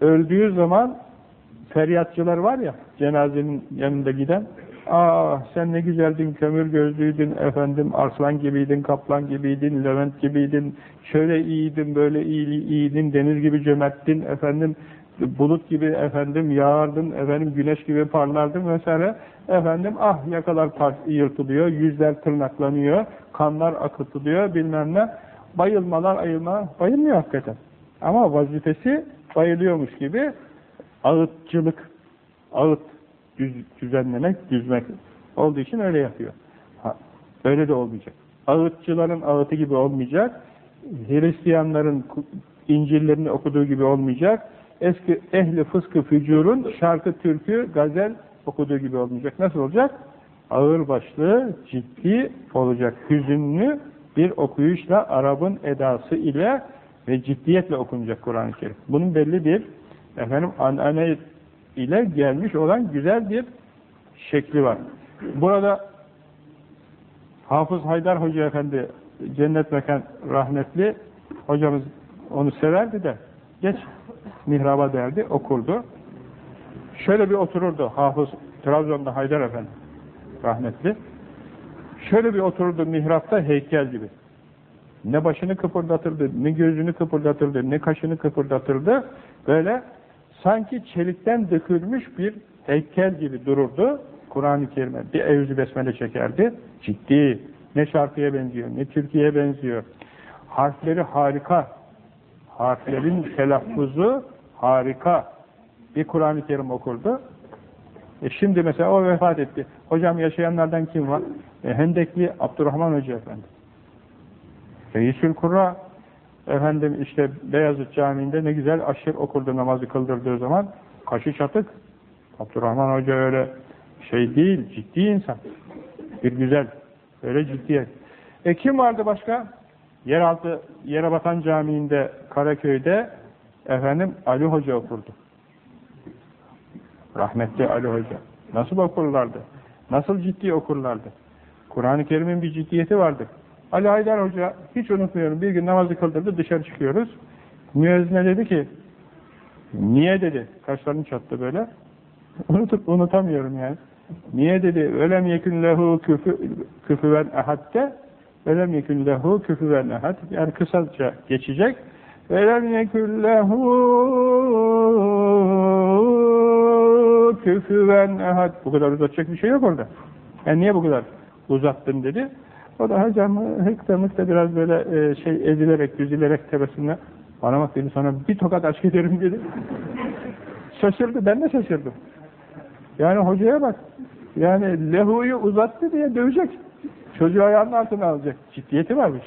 Speaker 1: öldüğü zaman feryatçılar var ya cenazenin yanında giden ah sen ne güzeldin kömür gözlüydün efendim arslan gibiydin kaplan gibiydin levent gibiydin şöyle iyiydin böyle iyi, iyiydin deniz gibi cömerttin efendim bulut gibi efendim yağardın, efendim güneş gibi parlardın vesaire. Efendim ah yakalar yırtılıyor, yüzler tırnaklanıyor, kanlar akıtılıyor bilmem ne. Bayılmalar ayılma, bayılmıyor hakikaten. Ama vazifesi bayılıyormuş gibi ağıtçılık, ağıt düz, düzenlemek, düzmek olduğu için öyle yapıyor. Ha, öyle de olmayacak. Ağıtçıların ağıtı gibi olmayacak. Hristiyanların İncil'lerini okuduğu gibi olmayacak eski ehli fıskı fücurun şarkı, türkü, gazel okuduğu gibi olmayacak. Nasıl olacak? Ağır başlı, ciddi olacak. Hüzünlü bir okuyuşla, Arap'ın edası ile ve ciddiyetle okunacak Kur'an-ı Kerim. Bunun belli bir efendim anane ile gelmiş olan güzel bir şekli var. Burada Hafız Haydar Hoca Efendi cennet mekan rahmetli hocamız onu severdi de geç mihraba derdi, okurdu. Şöyle bir otururdu Hafız Trabzon'da Haydar Efendi rahmetli. Şöyle bir otururdu mihrapta heykel gibi. Ne başını kıpırdatırdı, ne gözünü kıpırdatırdı, ne kaşını kıpırdatırdı. Böyle sanki çelikten dökülmüş bir heykel gibi dururdu. Kur'an-ı Kerim'e bir evzi besmele çekerdi. Ciddi. Ne şarkıya benziyor, ne Türkiye'ye benziyor. Harfleri harika. Harflerin telaffuzu harika bir Kur'an-ı Kerim okurdu. E şimdi mesela o vefat etti. Hocam yaşayanlardan kim var? E, Hendekli Abdurrahman Hoca Efendi. Reisül Kurra efendim işte Beyazıt Camii'nde ne güzel aşır okurdu namazı kıldırdığı zaman. Kaşı çatık. Abdurrahman Hoca öyle şey değil, ciddi insan. Bir güzel, öyle ciddiyet. E kim vardı başka? Yeraltı, Yerebatan Camii'nde Karaköy'de efendim Ali Hoca okurdu. Rahmetli Ali Hoca. Nasıl okurlardı? Nasıl ciddi okurlardı? Kur'an-ı Kerim'in bir ciddiyeti vardı. Ali Haydar Hoca, hiç unutmuyorum, bir gün namazı kıldırdı, dışarı çıkıyoruz. Müezzine dedi ki, niye dedi, kaşlarını çattı böyle. Unutup unutamıyorum yani. Niye dedi, ölem yekün lehu küfüven ahadde, ölem yekün lehu küfüven ahad, yani kısaca geçecek. Ölem yekün lehu küfüven ahad. Bu kadar uzatacak bir şey yok orada. Yani niye bu kadar uzattın dedi. O da hocam hıkta mıkta biraz böyle e, şey ezilerek, düzülerek tebessümle bana bak dedi sana bir tokat aşk ederim dedi. Şaşırdı, ben de şaşırdım. Yani hocaya bak, yani lehuyu uzattı diye dövecek. Çocuğu ayağının altına alacak. Ciddiyeti varmış.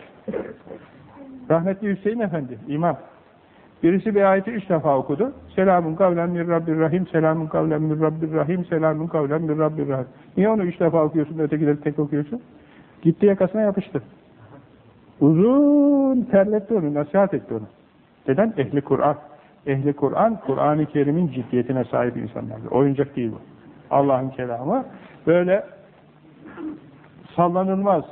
Speaker 1: Rahmetli Hüseyin Efendi, imam. Birisi bir ayeti üç defa okudu. Selamun kavlen min Rabbir Rahim, selamun kavlen min Rabbir Rahim, selamun kavlen min Rabbir Rahim. Niye onu üç defa okuyorsun, ötekileri tek okuyorsun? Gitti yakasına yapıştı. Uzun terletti onu, nasihat etti onu. Neden? Ehli Kur'an. Ehli Kur'an, Kur'an-ı Kerim'in ciddiyetine sahip insanlardır. Oyuncak değil bu. Allah'ın kelamı. Böyle sallanılmaz,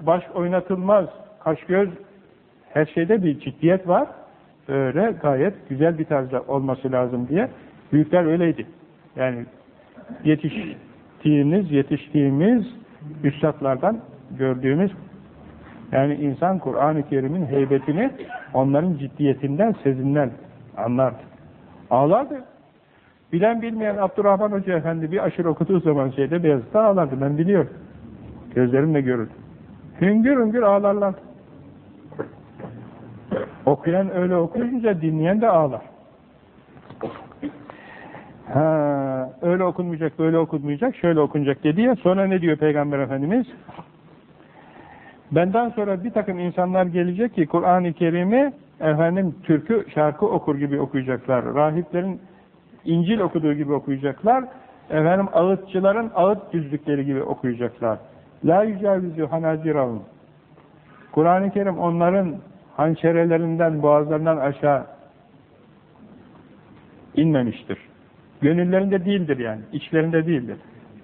Speaker 1: baş oynatılmaz, kaş göz, her şeyde bir ciddiyet var. Öyle gayet güzel bir tarzda olması lazım diye. Büyükler öyleydi. Yani yetiştiğimiz, yetiştiğimiz üstadlardan gördüğümüz yani insan Kur'an-ı Kerim'in heybetini onların ciddiyetinden sezinler, anlardı. Ağlardı. Bilen bilmeyen Abdurrahman Hoca Efendi bir aşırı okuduğu zaman şeyde Beyazıt'ta ağlardı. Ben biliyorum. Gözlerimle görürdüm. Hüngür hüngür ağlarlar. Okuyan öyle okuyunca dinleyen de ağlar. Ha, öyle okunmayacak, böyle okunmayacak, şöyle okunacak dedi ya. Sonra ne diyor Peygamber Efendimiz? Benden sonra bir takım insanlar gelecek ki Kur'an-ı Kerim'i efendim türkü, şarkı okur gibi okuyacaklar. Rahiplerin İncil okuduğu gibi okuyacaklar. Efendim ağıtçıların ağıt düzlükleri gibi okuyacaklar. La yücavizü hanacirahum. Kur'an-ı Kerim onların hançerelerinden, boğazlarından aşağı inmemiştir. Gönüllerinde değildir yani, içlerinde değildir.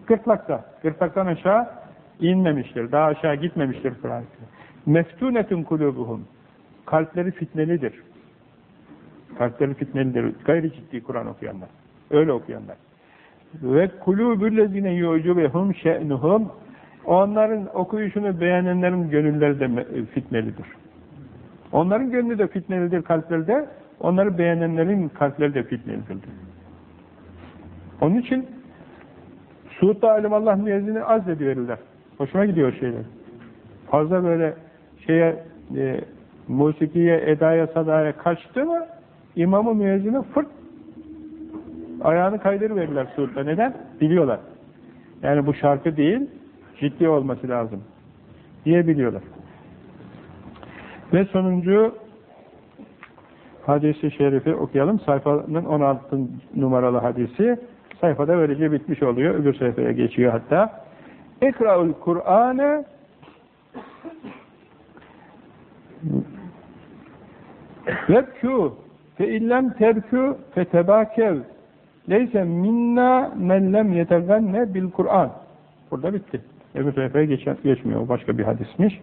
Speaker 1: Gırtlakta, gırtlaktan aşağı inmemiştir, daha aşağı gitmemiştir Kerim. Meftunetun kulubuhum. Kalpleri fitnelidir. Kalpleri fitnelidir. Gayri ciddi Kur'an okuyanlar. Öyle okuyanlar. Ve kulubüllezine yu'cubehum şe'nuhum Onların okuyuşunu beğenenlerin gönülleri de fitnelidir. Onların gönlü de fitnelidir kalpleri de, onları beğenenlerin kalpleri de fitnelidir. Onun için Suud'da alimallah müezzini azdediverirler. Hoşuma gidiyor şeyler. Fazla böyle şeye e, musikiye, edaya, sadaya kaçtı mı imamı müezzini fırt ayağını kaydırıverirler Suud'da. Neden? Biliyorlar. Yani bu şarkı değil, ciddi olması lazım diyebiliyorlar. Ve sonuncu hadisi şerifi okuyalım. Sayfanın 16 numaralı hadisi. Sayfada böylece bitmiş oluyor. Öbür sayfaya geçiyor hatta. Ekra'ul Kur'an'ı Vebkû fe illem terkû fe tebâkev leyse minna men lem bil Kur'an. Burada bitti. Ebu Sayfa'ya geçmiyor. Başka bir hadismiş.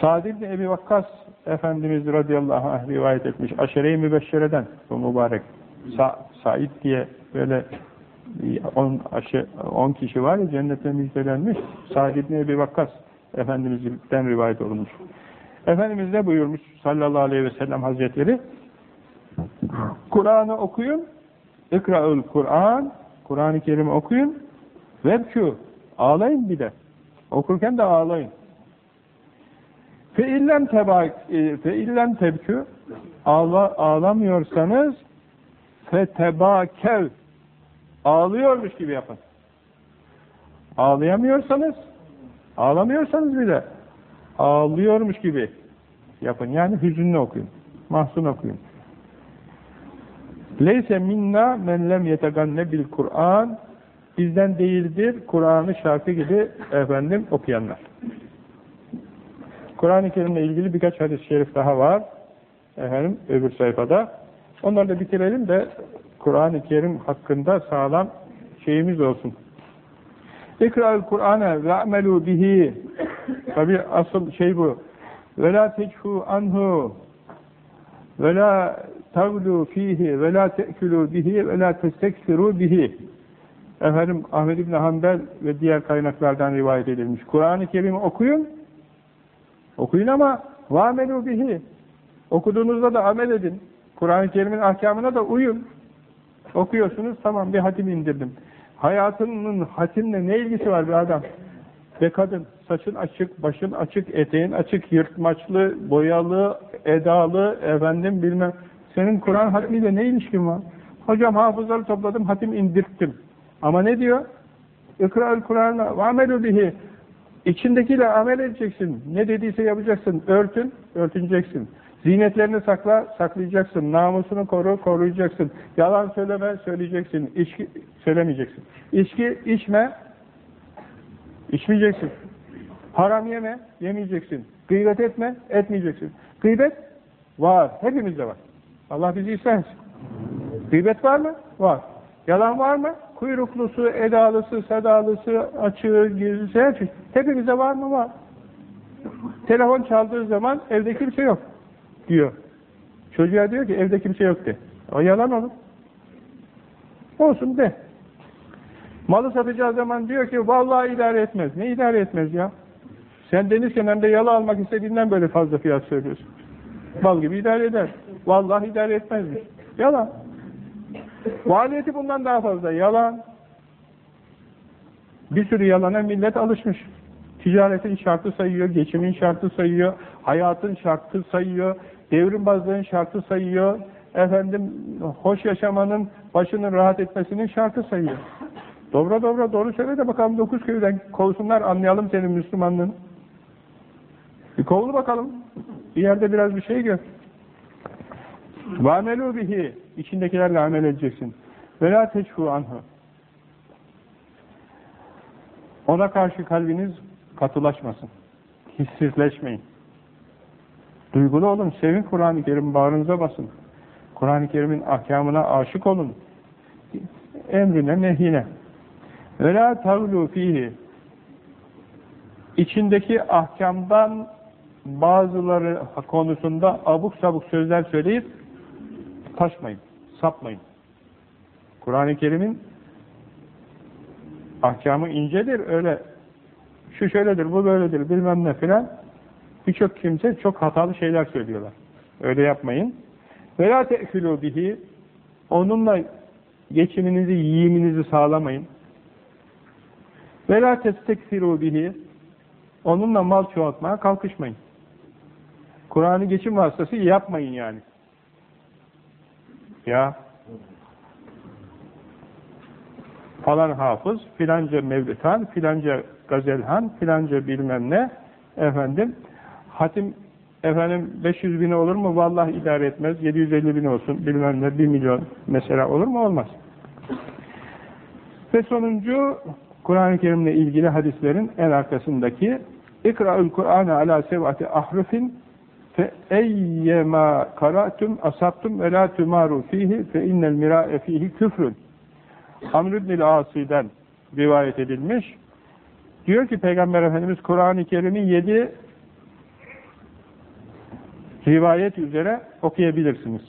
Speaker 1: Sa'd ibn Ebi Vakkas Efendimiz radıyallahu anh rivayet etmiş. Aşere-i Mübeşşere'den bu mübarek. Sa Said diye böyle 10 kişi var ya cennete müjdelenmiş. Sa'd ibn Ebi Vakkas Efendimiz'den rivayet olmuş. Efendimiz ne buyurmuş sallallahu aleyhi ve sellem hazretleri? Kur'an'ı okuyun. İkra'ül Kur'an. Kur'an-ı Kerim okuyun. Vebkû. Ağlayın bir de. Okurken de ağlayın. Fe illem tebak fe illem tebkü ağla, ağlamıyorsanız fe tebakev ağlıyormuş gibi yapın. Ağlayamıyorsanız ağlamıyorsanız bile ağlıyormuş gibi yapın. Yani hüzünlü okuyun. Mahzun okuyun. Leyse minna men lem yeteganne bil Kur'an bizden değildir Kur'an'ı şarkı gibi efendim okuyanlar. Kur'an-ı Kerim'le ilgili birkaç hadis-i şerif daha var. Efendim öbür sayfada. Onları da bitirelim de Kur'an-ı Kerim hakkında sağlam şeyimiz olsun. İkra'l Kur'ane ve amelu bihi. Tabi asıl şey bu. Ve la teçhu anhu ve la tavlu fihi ve la te'kulu bihi ve la testeksiru bihi. Efendim Ahmed İbni Hanbel ve diğer kaynaklardan rivayet edilmiş. Kur'an-ı Kerim'i okuyun. Okuyun ama vamelu bihi. Okuduğunuzda da amel edin. Kur'an-ı Kerim'in ahkamına da uyun. Okuyorsunuz, tamam bir hatim indirdim. Hayatının hatimle ne ilgisi var bir adam? Ve kadın, saçın açık, başın açık, eteğin açık, yırtmaçlı, boyalı, edalı, efendim bilmem. Senin Kur'an hatmiyle ne ilişkin var? Hocam hafızları topladım, hatim indirttim. Ama ne diyor? İkra'ül Kur'an'a ve amelü bihi. İçindekiyle amel edeceksin. Ne dediyse yapacaksın. Örtün, örtüneceksin. Zinetlerini sakla, saklayacaksın. Namusunu koru, koruyacaksın. Yalan söyleme, söyleyeceksin. İçki, söylemeyeceksin. İçki, içme, içmeyeceksin. Haram yeme, yemeyeceksin. Gıybet etme, etmeyeceksin. Gıybet var, hepimizde var. Allah bizi istersin. Gıybet var mı? Var. Yalan var mı? Kuyruklusu, edalısı, sedalısı, açığı, gizlisi, her şey. Hepimizde var mı? Var. Telefon çaldığı zaman evde kimse yok diyor. Çocuğa diyor ki evde kimse yok de. O yalan olur. Olsun de. Malı satacağı zaman diyor ki vallahi idare etmez. Ne idare etmez ya? Sen deniz kenarında yalı almak istediğinden böyle fazla fiyat söylüyorsun. Mal gibi idare eder. Vallahi idare etmezmiş. Yalan. Maliyeti bundan daha fazla. Yalan. Bir sürü yalana millet alışmış. Ticaretin şartı sayıyor, geçimin şartı sayıyor, hayatın şartı sayıyor, devrim bazlığın şartı sayıyor, efendim hoş yaşamanın, başının rahat etmesinin şartı sayıyor. Dobra dobra doğru söyle de bakalım dokuz köyden kovsunlar anlayalım senin Müslümanlığın. Bir kovulu bakalım. Bir yerde biraz bir şey gör. وَاَمَلُوا bihi içindekilerle amel edeceksin. وَلَا تَچْفُوا anhu. Ona karşı kalbiniz katılaşmasın. Hissizleşmeyin. Duygulu olun, sevin Kur'an-ı Kerim bağrınıza basın. Kur'an-ı Kerim'in ahkamına aşık olun. Emrine, nehyine. وَلَا تَغْلُوا fihi. İçindeki ahkamdan bazıları konusunda abuk sabuk sözler söyleyip taşmayın, sapmayın. Kur'an-ı Kerim'in ahkamı incedir, öyle şu şöyledir, bu böyledir, bilmem ne filan. Birçok kimse çok hatalı şeyler söylüyorlar. Öyle yapmayın. La te'külû bihi onunla geçiminizi, yiyiminizi sağlamayın. La testekfirû bihi onunla mal çoğaltmaya kalkışmayın. Kur'an'ı geçim vasıtası yapmayın yani. Ya falan hafız, filanca mevlüthan, filanca gazelhan, filanca bilmem ne, efendim, hatim, efendim 500 bin olur mu? Vallahi idare etmez, 750 bin olsun, bilmem ne, 1 milyon mesela olur mu? Olmaz. Ve sonuncu, Kur'an-ı Kerim'le ilgili hadislerin en arkasındaki, İkra'ül Kur'an'ı ala sevati ahrufin fe eyyema karatum asabtum ve la tumaru fihi fe innel mira'e fihi küfrün Amr ibn Asi'den rivayet edilmiş. Diyor ki Peygamber Efendimiz Kur'an-ı Kerim'i yedi rivayet üzere okuyabilirsiniz.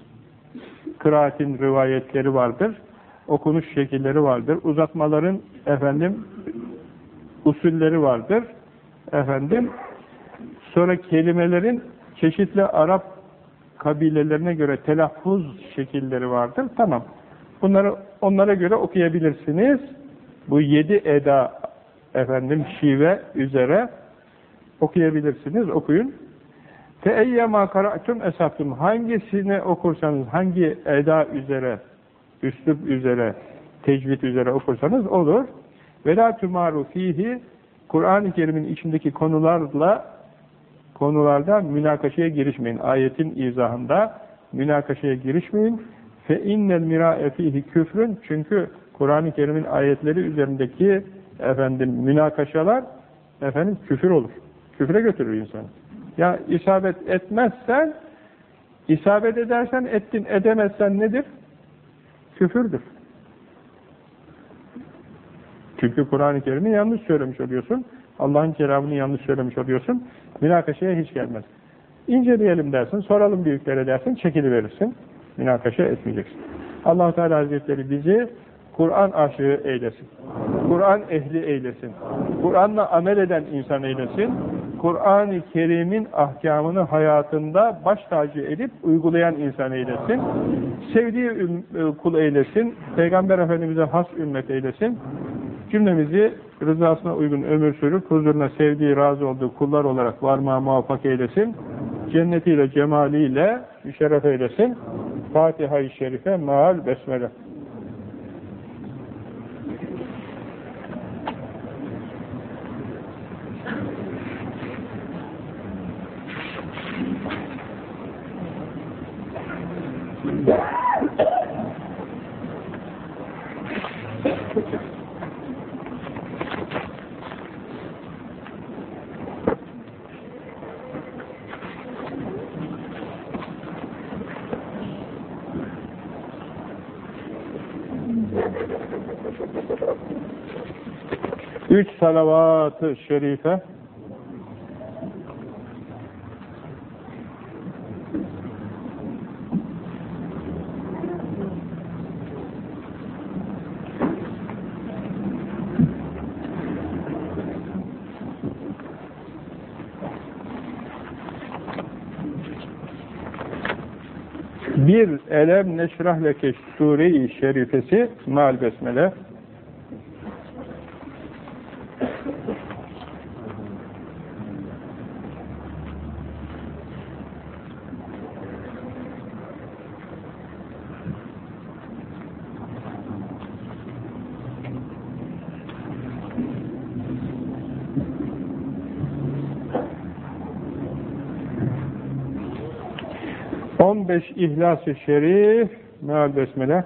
Speaker 1: Kıraatin rivayetleri vardır. Okunuş şekilleri vardır. Uzatmaların efendim usulleri vardır. Efendim sonra kelimelerin çeşitli Arap kabilelerine göre telaffuz şekilleri vardır. Tamam. Bunları onlara göre okuyabilirsiniz. Bu yedi eda efendim şive üzere okuyabilirsiniz. Okuyun. Feeyyema kara'tum esaftum. Hangisini okursanız, hangi eda üzere, üslup üzere, tecvid üzere okursanız olur. Ve la tumaru fihi Kur'an-ı Kerim'in içindeki konularla konularda münakaşaya girişmeyin. Ayetin izahında münakaşaya girişmeyin. Fe innel mira'e fihi küfrün çünkü Kur'an-ı Kerim'in ayetleri üzerindeki efendim münakaşalar efendim küfür olur. Küfre götürür insanı. Ya isabet etmezsen isabet edersen ettin, edemezsen nedir? Küfürdür. Çünkü Kur'an-ı Kerim'i yanlış söylemiş oluyorsun. Allah'ın kelamını yanlış söylemiş oluyorsun. Münakaşaya hiç gelmez. İnceleyelim dersin, soralım büyüklere dersin, çekiliverirsin. Münakaşa etmeyeceksin. allah Teala Hazretleri bizi Kur'an aşığı eylesin. Kur'an ehli eylesin. Kur'an'la amel eden insan eylesin. Kur'an-ı Kerim'in ahkamını hayatında baş tacı edip uygulayan insan eylesin. Sevdiği e, kul eylesin. Peygamber Efendimiz'e has ümmet eylesin. Cümlemizi rızasına uygun ömür sürüp huzuruna sevdiği, razı olduğu kullar olarak varmaya muvaffak eylesin. Cennetiyle, cemaliyle müşerref eylesin. Fatiha-i Şerife, Maal, Besmele. Üç salavat-ı şerife bir elem neşrah leke sure-i şerifesi mal besmele On beş İhlas-ı Şerif meal besmele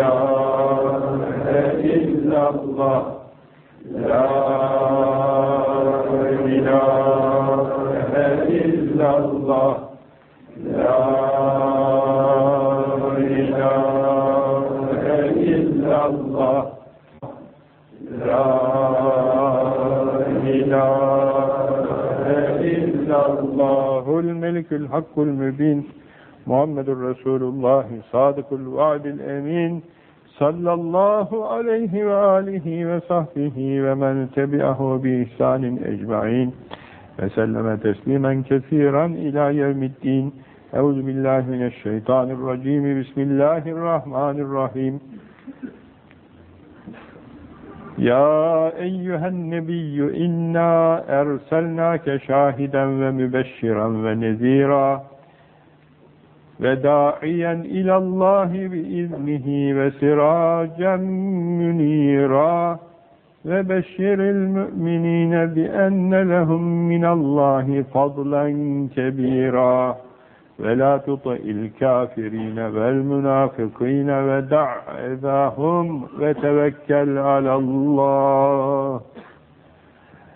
Speaker 1: ilahe illallah. La ilahe illallah. La ilahe illallah. La ilahe illallah. İllallahul melikül hakkul mübin. Muhammedur Resulullah sadıkul vaadil emin sallallahu aleyhi ve alihi ve sahbihi ve men tebi'ahu bi ihsanin ecma'in. Ve selleme teslimen kesiran ila yevmiddin. Euzu billahi mineşşeytanirracim. Bismillahirrahmanirrahim. Ya eyyühen nebiyyü inna erselnake şahiden ve mübeşşiren ve nezira ve da'iyen ilallahi biiznihi ve siracen münira ve beşiril müminine bi enne lehum minallahi fadlen kebira. Ve la tuti'il kafirine vel münafıkine ve da'ezahum ve tevekkel alallah.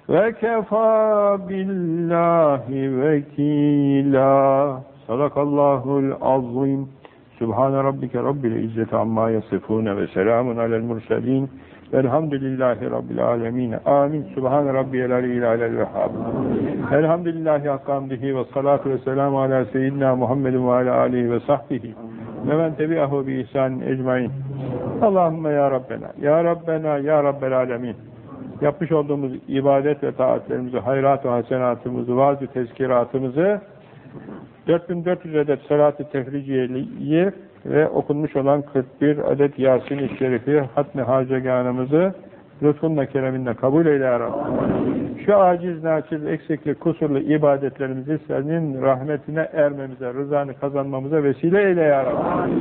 Speaker 1: Ve kefa billahi vekila. Sadakallahul azim. Subhane rabbike rabbil izzeti amma yasifune ve selamun alel murselin. Velhamdülillahi Rabbil alemin. Amin. Subhan rabbiyel aleyhi alel vehhab. Elhamdülillahi hakkamdihi ve salatu ve selamu ala seyyidina Muhammedin ve ala aleyhi ve sahbihi. Ve men tebi'ahu bi ihsan ecmain. Allahümme ya Rabbena, ya Rabbena, ya Rabbel alemin. Yapmış olduğumuz ibadet ve taatlerimizi, hayrat ve hasenatımızı, vaaz-ı tezkiratımızı 4400 adet salat-ı tefriciyeyi ve okunmuş olan 41 adet Yasin-i Şerifi, hatmi haceganımızı lütfunla kereminle kabul eyle ya Rabbi. Şu aciz, naçiz, eksikli, kusurlu ibadetlerimizi senin rahmetine ermemize, rızanı kazanmamıza vesile eyle ya Rabbi.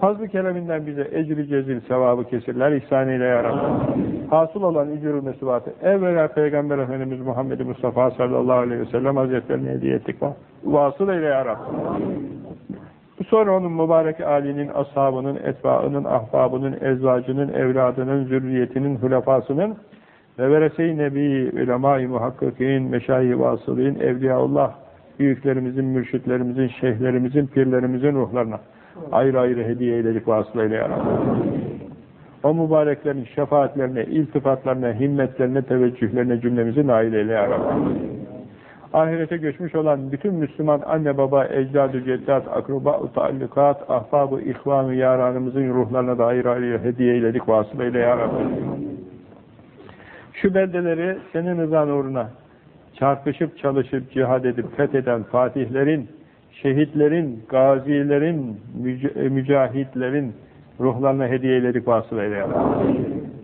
Speaker 1: Fazlı kereminden bize ecri cezil sevabı kesirler, ihsan eyle ya Rabbi. Hasıl olan icru mesubatı evvela Peygamber Efendimiz Muhammed Mustafa sallallahu aleyhi ve sellem hazretlerine hediye ettik. Vasıl eyle ya Rabbi. Sonra onun mübarek âlinin, ashabının, etbaının, ahbabının, ezvacının, evladının, zürriyetinin, hülefasının ve verese-i nebi, ulema-i muhakkikin, meşayi vasılin, evliyaullah, büyüklerimizin, mürşitlerimizin, şeyhlerimizin, pirlerimizin ruhlarına ayrı ayrı hediye eyledik vasılayla ya Rabbi. O mübareklerin şefaatlerine, iltifatlarına, himmetlerine, teveccühlerine cümlemizi nail eyle ya Rabbi. Ahirete göçmüş olan bütün Müslüman anne baba, ecdad-ı ceddat, akraba-ı taallukat, ahbab-ı ihvan-ı yaranımızın ruhlarına da ayrı hediye eyledik vasılayla ya. Şu beldeleri senin rızan uğruna çarpışıp çalışıp cihad edip fetheden fatihlerin, şehitlerin, gazilerin, mücahitlerin ruhlarına hediye eyledik vasılayla ya.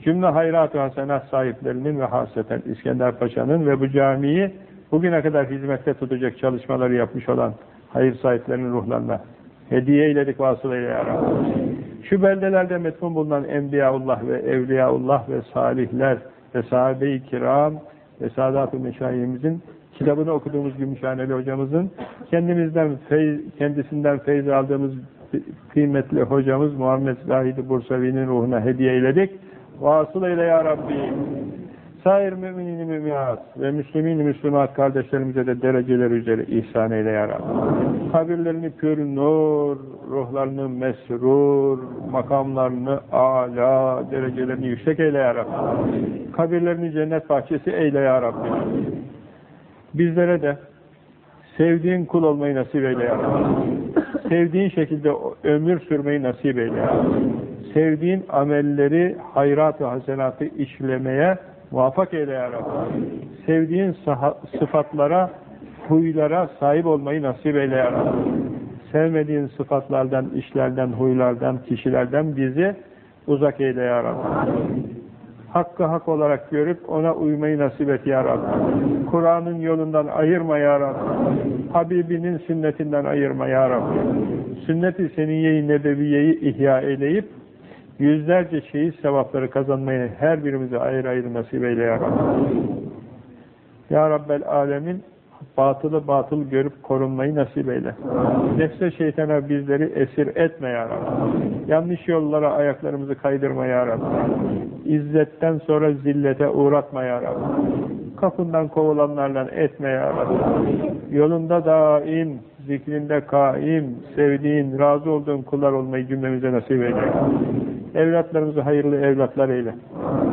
Speaker 1: Cümle hayrat-ı hasenat sahiplerinin ve hasreten İskender Paşa'nın ve bu camiyi bugüne kadar hizmette tutacak çalışmaları yapmış olan hayır sahiplerinin ruhlarına hediye eyledik vasılayla ya Rabbi. Şu beldelerde metfun bulunan Enbiyaullah ve Evliyaullah ve salihler ve sahabe-i kiram ve sadat-ı kitabını okuduğumuz Gümüşhaneli hocamızın kendimizden feyz, kendisinden feyz aldığımız kıymetli hocamız Muhammed Zahid-i Bursavi'nin ruhuna hediye eyledik. Vasıl eyle ya Rabbi. Sair müminin müminat ve müslümin müslümat kardeşlerimize de dereceler üzere ihsan eyle ya. Kabirlerini pür nur, ruhlarını mesrur, makamlarını âlâ, derecelerini yüksek eyle ya. Kabirlerini cennet bahçesi eyle ya. Bizlere de sevdiğin kul olmayı nasip eyle ya. Sevdiğin şekilde ömür sürmeyi nasip eyle ya. Sevdiğin amelleri, hayrat ve hasenatı işlemeye muvaffak eyle ya Rabbi. Sevdiğin sıfatlara, huylara sahip olmayı nasip eyle ya Rabbi. Sevmediğin sıfatlardan, işlerden, huylardan, kişilerden bizi uzak eyle ya Rabbi. Hakkı hak olarak görüp ona uymayı nasip et ya Rabbi. Kur'an'ın yolundan ayırma ya Rabbi. Habibinin sünnetinden ayırma ya Rabbi. Sünnet-i seniyye-i nebeviyeyi ihya eyleyip yüzlerce şehit sevapları kazanmayı her birimize ayrı ayrı nasip eyle ya Rabbi. Ya Rabbel Alemin batılı batıl görüp korunmayı nasip eyle. Nefse şeytana bizleri esir etme ya Rabbi. Yanlış yollara ayaklarımızı kaydırma ya Rabbi. İzzetten sonra zillete uğratma ya Rabbi. Kapından kovulanlarla etme ya Rabbi. Yolunda daim, zikrinde kaim, sevdiğin, razı olduğun kullar olmayı cümlemize nasip eyle. Evlatlarımızı hayırlı evlatlar eyle.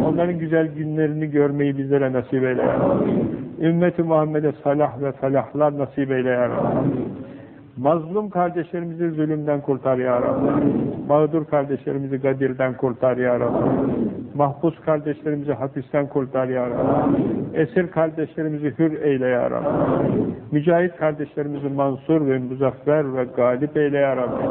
Speaker 1: Onların güzel günlerini görmeyi bizlere nasip eyle. Ümmeti Muhammed'e salah ve felahlar nasip eyle ya Rabbi. Mazlum kardeşlerimizi zulümden kurtar ya Rabbi. Mağdur kardeşlerimizi gadirden kurtar ya Rabbi. Mahpus kardeşlerimizi hapisten kurtar ya Rabbi. Esir kardeşlerimizi hür eyle ya Rabbi. Mücahit kardeşlerimizi mansur ve muzaffer ve galip eyle ya Rabbi.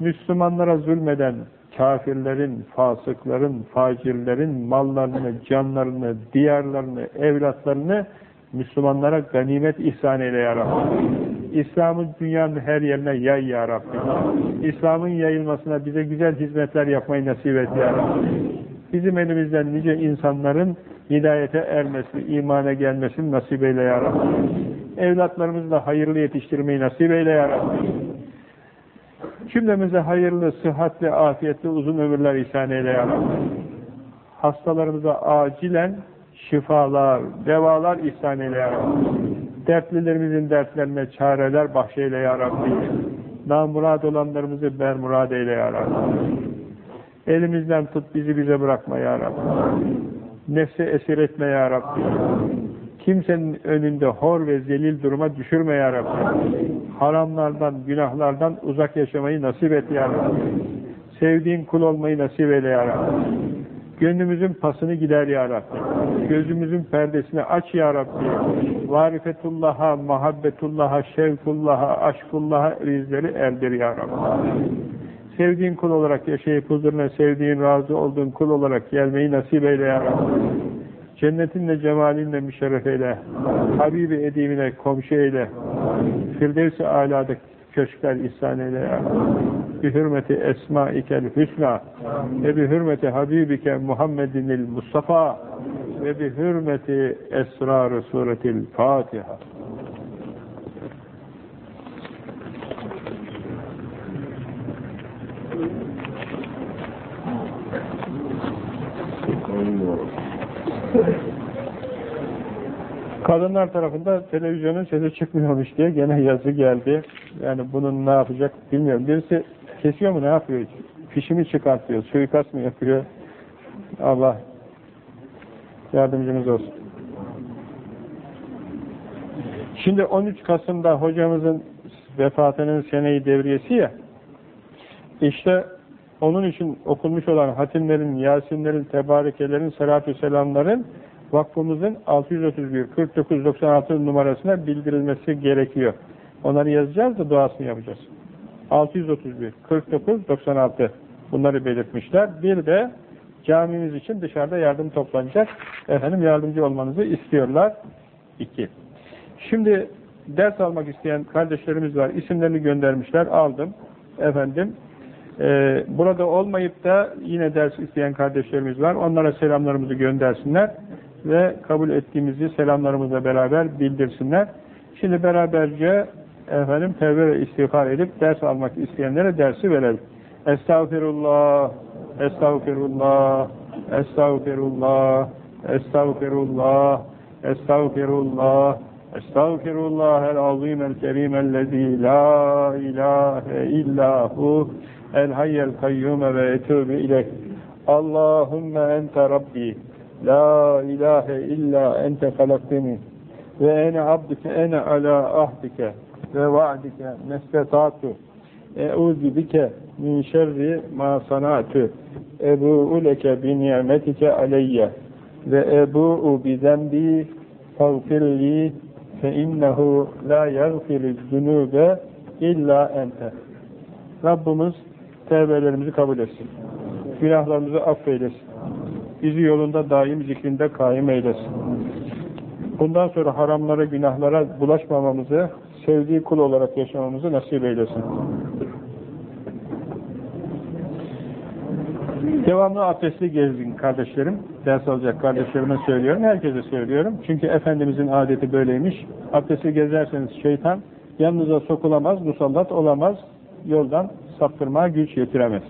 Speaker 1: Müslümanlara zulmeden, kafirlerin, fasıkların, facirlerin mallarını, canlarını, diyarlarını, evlatlarını Müslümanlara ganimet ihsan eyle ya Rabbi. İslam'ın dünyanın her yerine yay ya Rabbi. İslam'ın yayılmasına bize güzel hizmetler yapmayı nasip et ya Rabbi. Bizim elimizden nice insanların hidayete ermesi, imana gelmesini nasip eyle ya Rabbi. Evlatlarımızı da hayırlı yetiştirmeyi nasip eyle ya Rabbi. Cümlemize hayırlı, sıhhatli, afiyetli, uzun ömürler ihsan eyle ya. Hastalarımıza acilen şifalar, devalar ihsan eyle ya. Dertlilerimizin dertlerine çareler bahşeyle ya Rabbi. Namurad olanlarımızı bermurad eyle ya Rabbi. Elimizden tut bizi bize bırakma ya Rabbi. Nefse esir etme ya Rabbi. Kimsenin önünde hor ve zelil duruma düşürme ya Rabbi. Haramlardan, günahlardan uzak yaşamayı nasip et ya Rabbi. Sevdiğin kul olmayı nasip eyle ya Rabbi. Gönlümüzün pasını gider ya Rabbi. Gözümüzün perdesini aç ya Rabbi. Varifetullah'a, muhabbetullah'a, şevkullah'a, aşkullah'a rizleri erdir ya Rabbi. Sevdiğin kul olarak yaşayıp huzuruna sevdiğin, razı olduğun kul olarak gelmeyi nasip eyle ya Rabbi. Cennetinle, cemalinle müşerref eyle. Habibi edimine komşu eyle. Firdevs-i alâdaki köşkler ihsan eyle ya. Bi hürmeti esmaikel hüsna ve bi hürmeti habibike Muhammedinil Mustafa ve bi hürmeti esrar suretil Fatiha. Kadınlar tarafında televizyonun sesi çıkmıyormuş diye gene yazı geldi. Yani bunun ne yapacak bilmiyorum. Birisi kesiyor mu ne yapıyor? Fişimi çıkartıyor, suikast mı yapıyor? Allah yardımcımız olsun. Şimdi 13 Kasım'da hocamızın vefatının seneyi devriyesi ya, işte onun için okunmuş olan hatimlerin, yasinlerin, tebarekelerin, salatü selamların vakfımızın 631 49 96 numarasına bildirilmesi gerekiyor. Onları yazacağız da duasını yapacağız. 631 49 96 bunları belirtmişler. Bir de camimiz için dışarıda yardım toplanacak. Efendim yardımcı olmanızı istiyorlar. İki. Şimdi ders almak isteyen kardeşlerimiz var. İsimlerini göndermişler. Aldım. Efendim ee, burada olmayıp da yine ders isteyen kardeşlerimiz var. Onlara selamlarımızı göndersinler ve kabul ettiğimizi selamlarımızla beraber bildirsinler. Şimdi beraberce efendim tevbe ve istiğfar edip ders almak isteyenlere dersi verelim. Estağfirullah, estağfirullah, estağfirullah, Estağfirullah, estağfirullah, estağfirullah el azim el kerim ellezî la ilahe illahu el hayyel kayyume ve etûbü ileyh. Allahümme ente Rabbi, la ilahe illa ente halakteni ve ene abdike ene ala ahdike. Ve va'dike mestetatu e'udü bike min şerri ma sanatü. Ebu'u leke bi ni'metike aleyye. Ve ebu'u bi zembi fagfirli fe innehu la yagfirü zünube illa ente. Rabbimiz tevbelerimizi kabul etsin. Günahlarımızı affeylesin. Bizi yolunda daim zikrinde kaim eylesin. Bundan sonra haramlara, günahlara bulaşmamamızı, sevdiği kul olarak yaşamamızı nasip eylesin. Devamlı abdestli gezin kardeşlerim. Ders alacak kardeşlerime söylüyorum. Herkese söylüyorum. Çünkü Efendimizin adeti böyleymiş. Abdestli gezerseniz şeytan yanınıza sokulamaz, musallat olamaz. Yoldan saptırmaya güç yetiremez.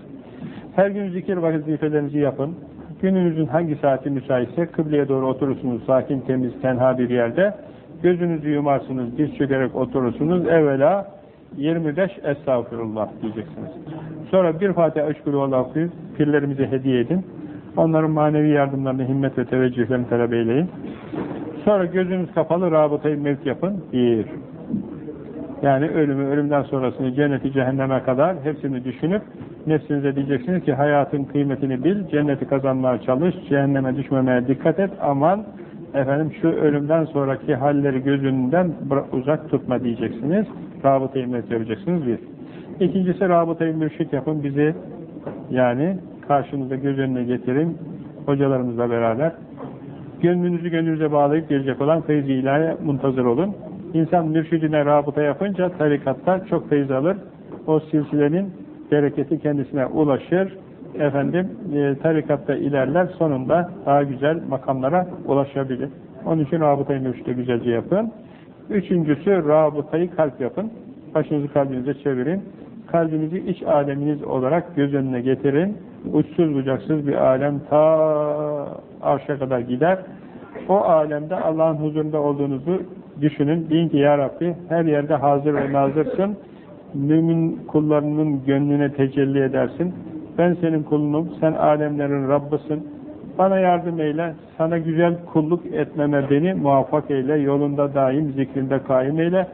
Speaker 1: Her gün zikir vazifelerinizi yapın. Gününüzün hangi saati müsaitse kıbleye doğru oturursunuz sakin, temiz, tenha bir yerde. Gözünüzü yumarsınız, diz çökerek oturursunuz. Evvela 25 Estağfurullah diyeceksiniz. Sonra bir Fatiha Eşkülü Allah'ı pirlerimize hediye edin. Onların manevi yardımlarını, himmet ve teveccühlerini talep eyleyin. Sonra gözünüz kapalı rabıtayı mevt yapın. Bir. Yani ölümü, ölümden sonrasını, cenneti, cehenneme kadar hepsini düşünüp nefsinize diyeceksiniz ki hayatın kıymetini bil, cenneti kazanmaya çalış, cehenneme düşmemeye dikkat et, aman efendim şu ölümden sonraki halleri gözünden uzak tutma diyeceksiniz. Rabıta-i yapacaksınız bir. İkincisi rabıta-i mürşit yapın bizi yani karşınıza göz önüne getirin hocalarımızla beraber. Gönlünüzü gönlünüze bağlayıp gelecek olan feyzi ilahe muntazır olun. İnsan mürşidine rabıta yapınca tarikatta çok feyiz alır. O silsilenin bereketi kendisine ulaşır. Efendim e, tarikatta ilerler sonunda daha güzel makamlara ulaşabilir. Onun için rabıtayı mürşide güzelce yapın. Üçüncüsü rabıtayı kalp yapın. Başınızı kalbinize çevirin. Kalbinizi iç aleminiz olarak göz önüne getirin. Uçsuz bucaksız bir alem ta arşa kadar gider. O alemde Allah'ın huzurunda olduğunuzu düşünün. Deyin ki Ya Rabbi her yerde hazır ve nazırsın. Mümin kullarının gönlüne tecelli edersin. Ben senin kulunum, sen alemlerin Rabbısın. Bana yardım eyle, sana güzel kulluk etmeme beni muvaffak eyle, yolunda daim, zikrinde kaim eyle.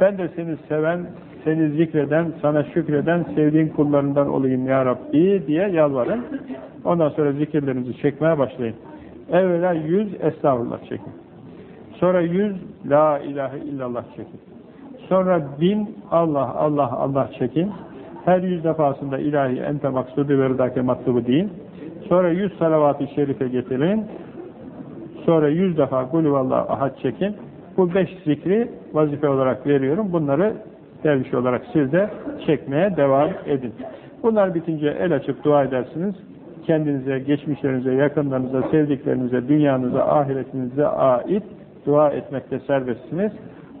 Speaker 1: Ben de seni seven, seni zikreden, sana şükreden, sevdiğin kullarından olayım ya Rabbi diye yalvarın. Ondan sonra zikirlerinizi çekmeye başlayın. Evvela yüz estağfurullah çekin. Sonra yüz la ilahe illallah çekin. Sonra bin Allah Allah Allah çekin. Her yüz defasında ilahi ente maksudu ve rıdake matlubu deyin. Sonra yüz salavat-ı şerife getirin. Sonra yüz defa gulüvallahu ahad çekin. Bu beş zikri vazife olarak veriyorum. Bunları derviş olarak siz de çekmeye devam edin. Bunlar bitince el açıp dua edersiniz. Kendinize, geçmişlerinize, yakınlarınıza, sevdiklerinize, dünyanıza, ahiretinize ait dua etmekte serbestsiniz.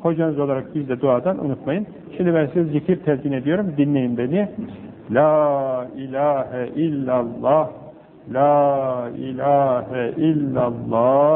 Speaker 1: Hocanız olarak biz de duadan unutmayın. Şimdi ben size zikir telkin ediyorum. Dinleyin beni. La ilahe illallah La ilahe illallah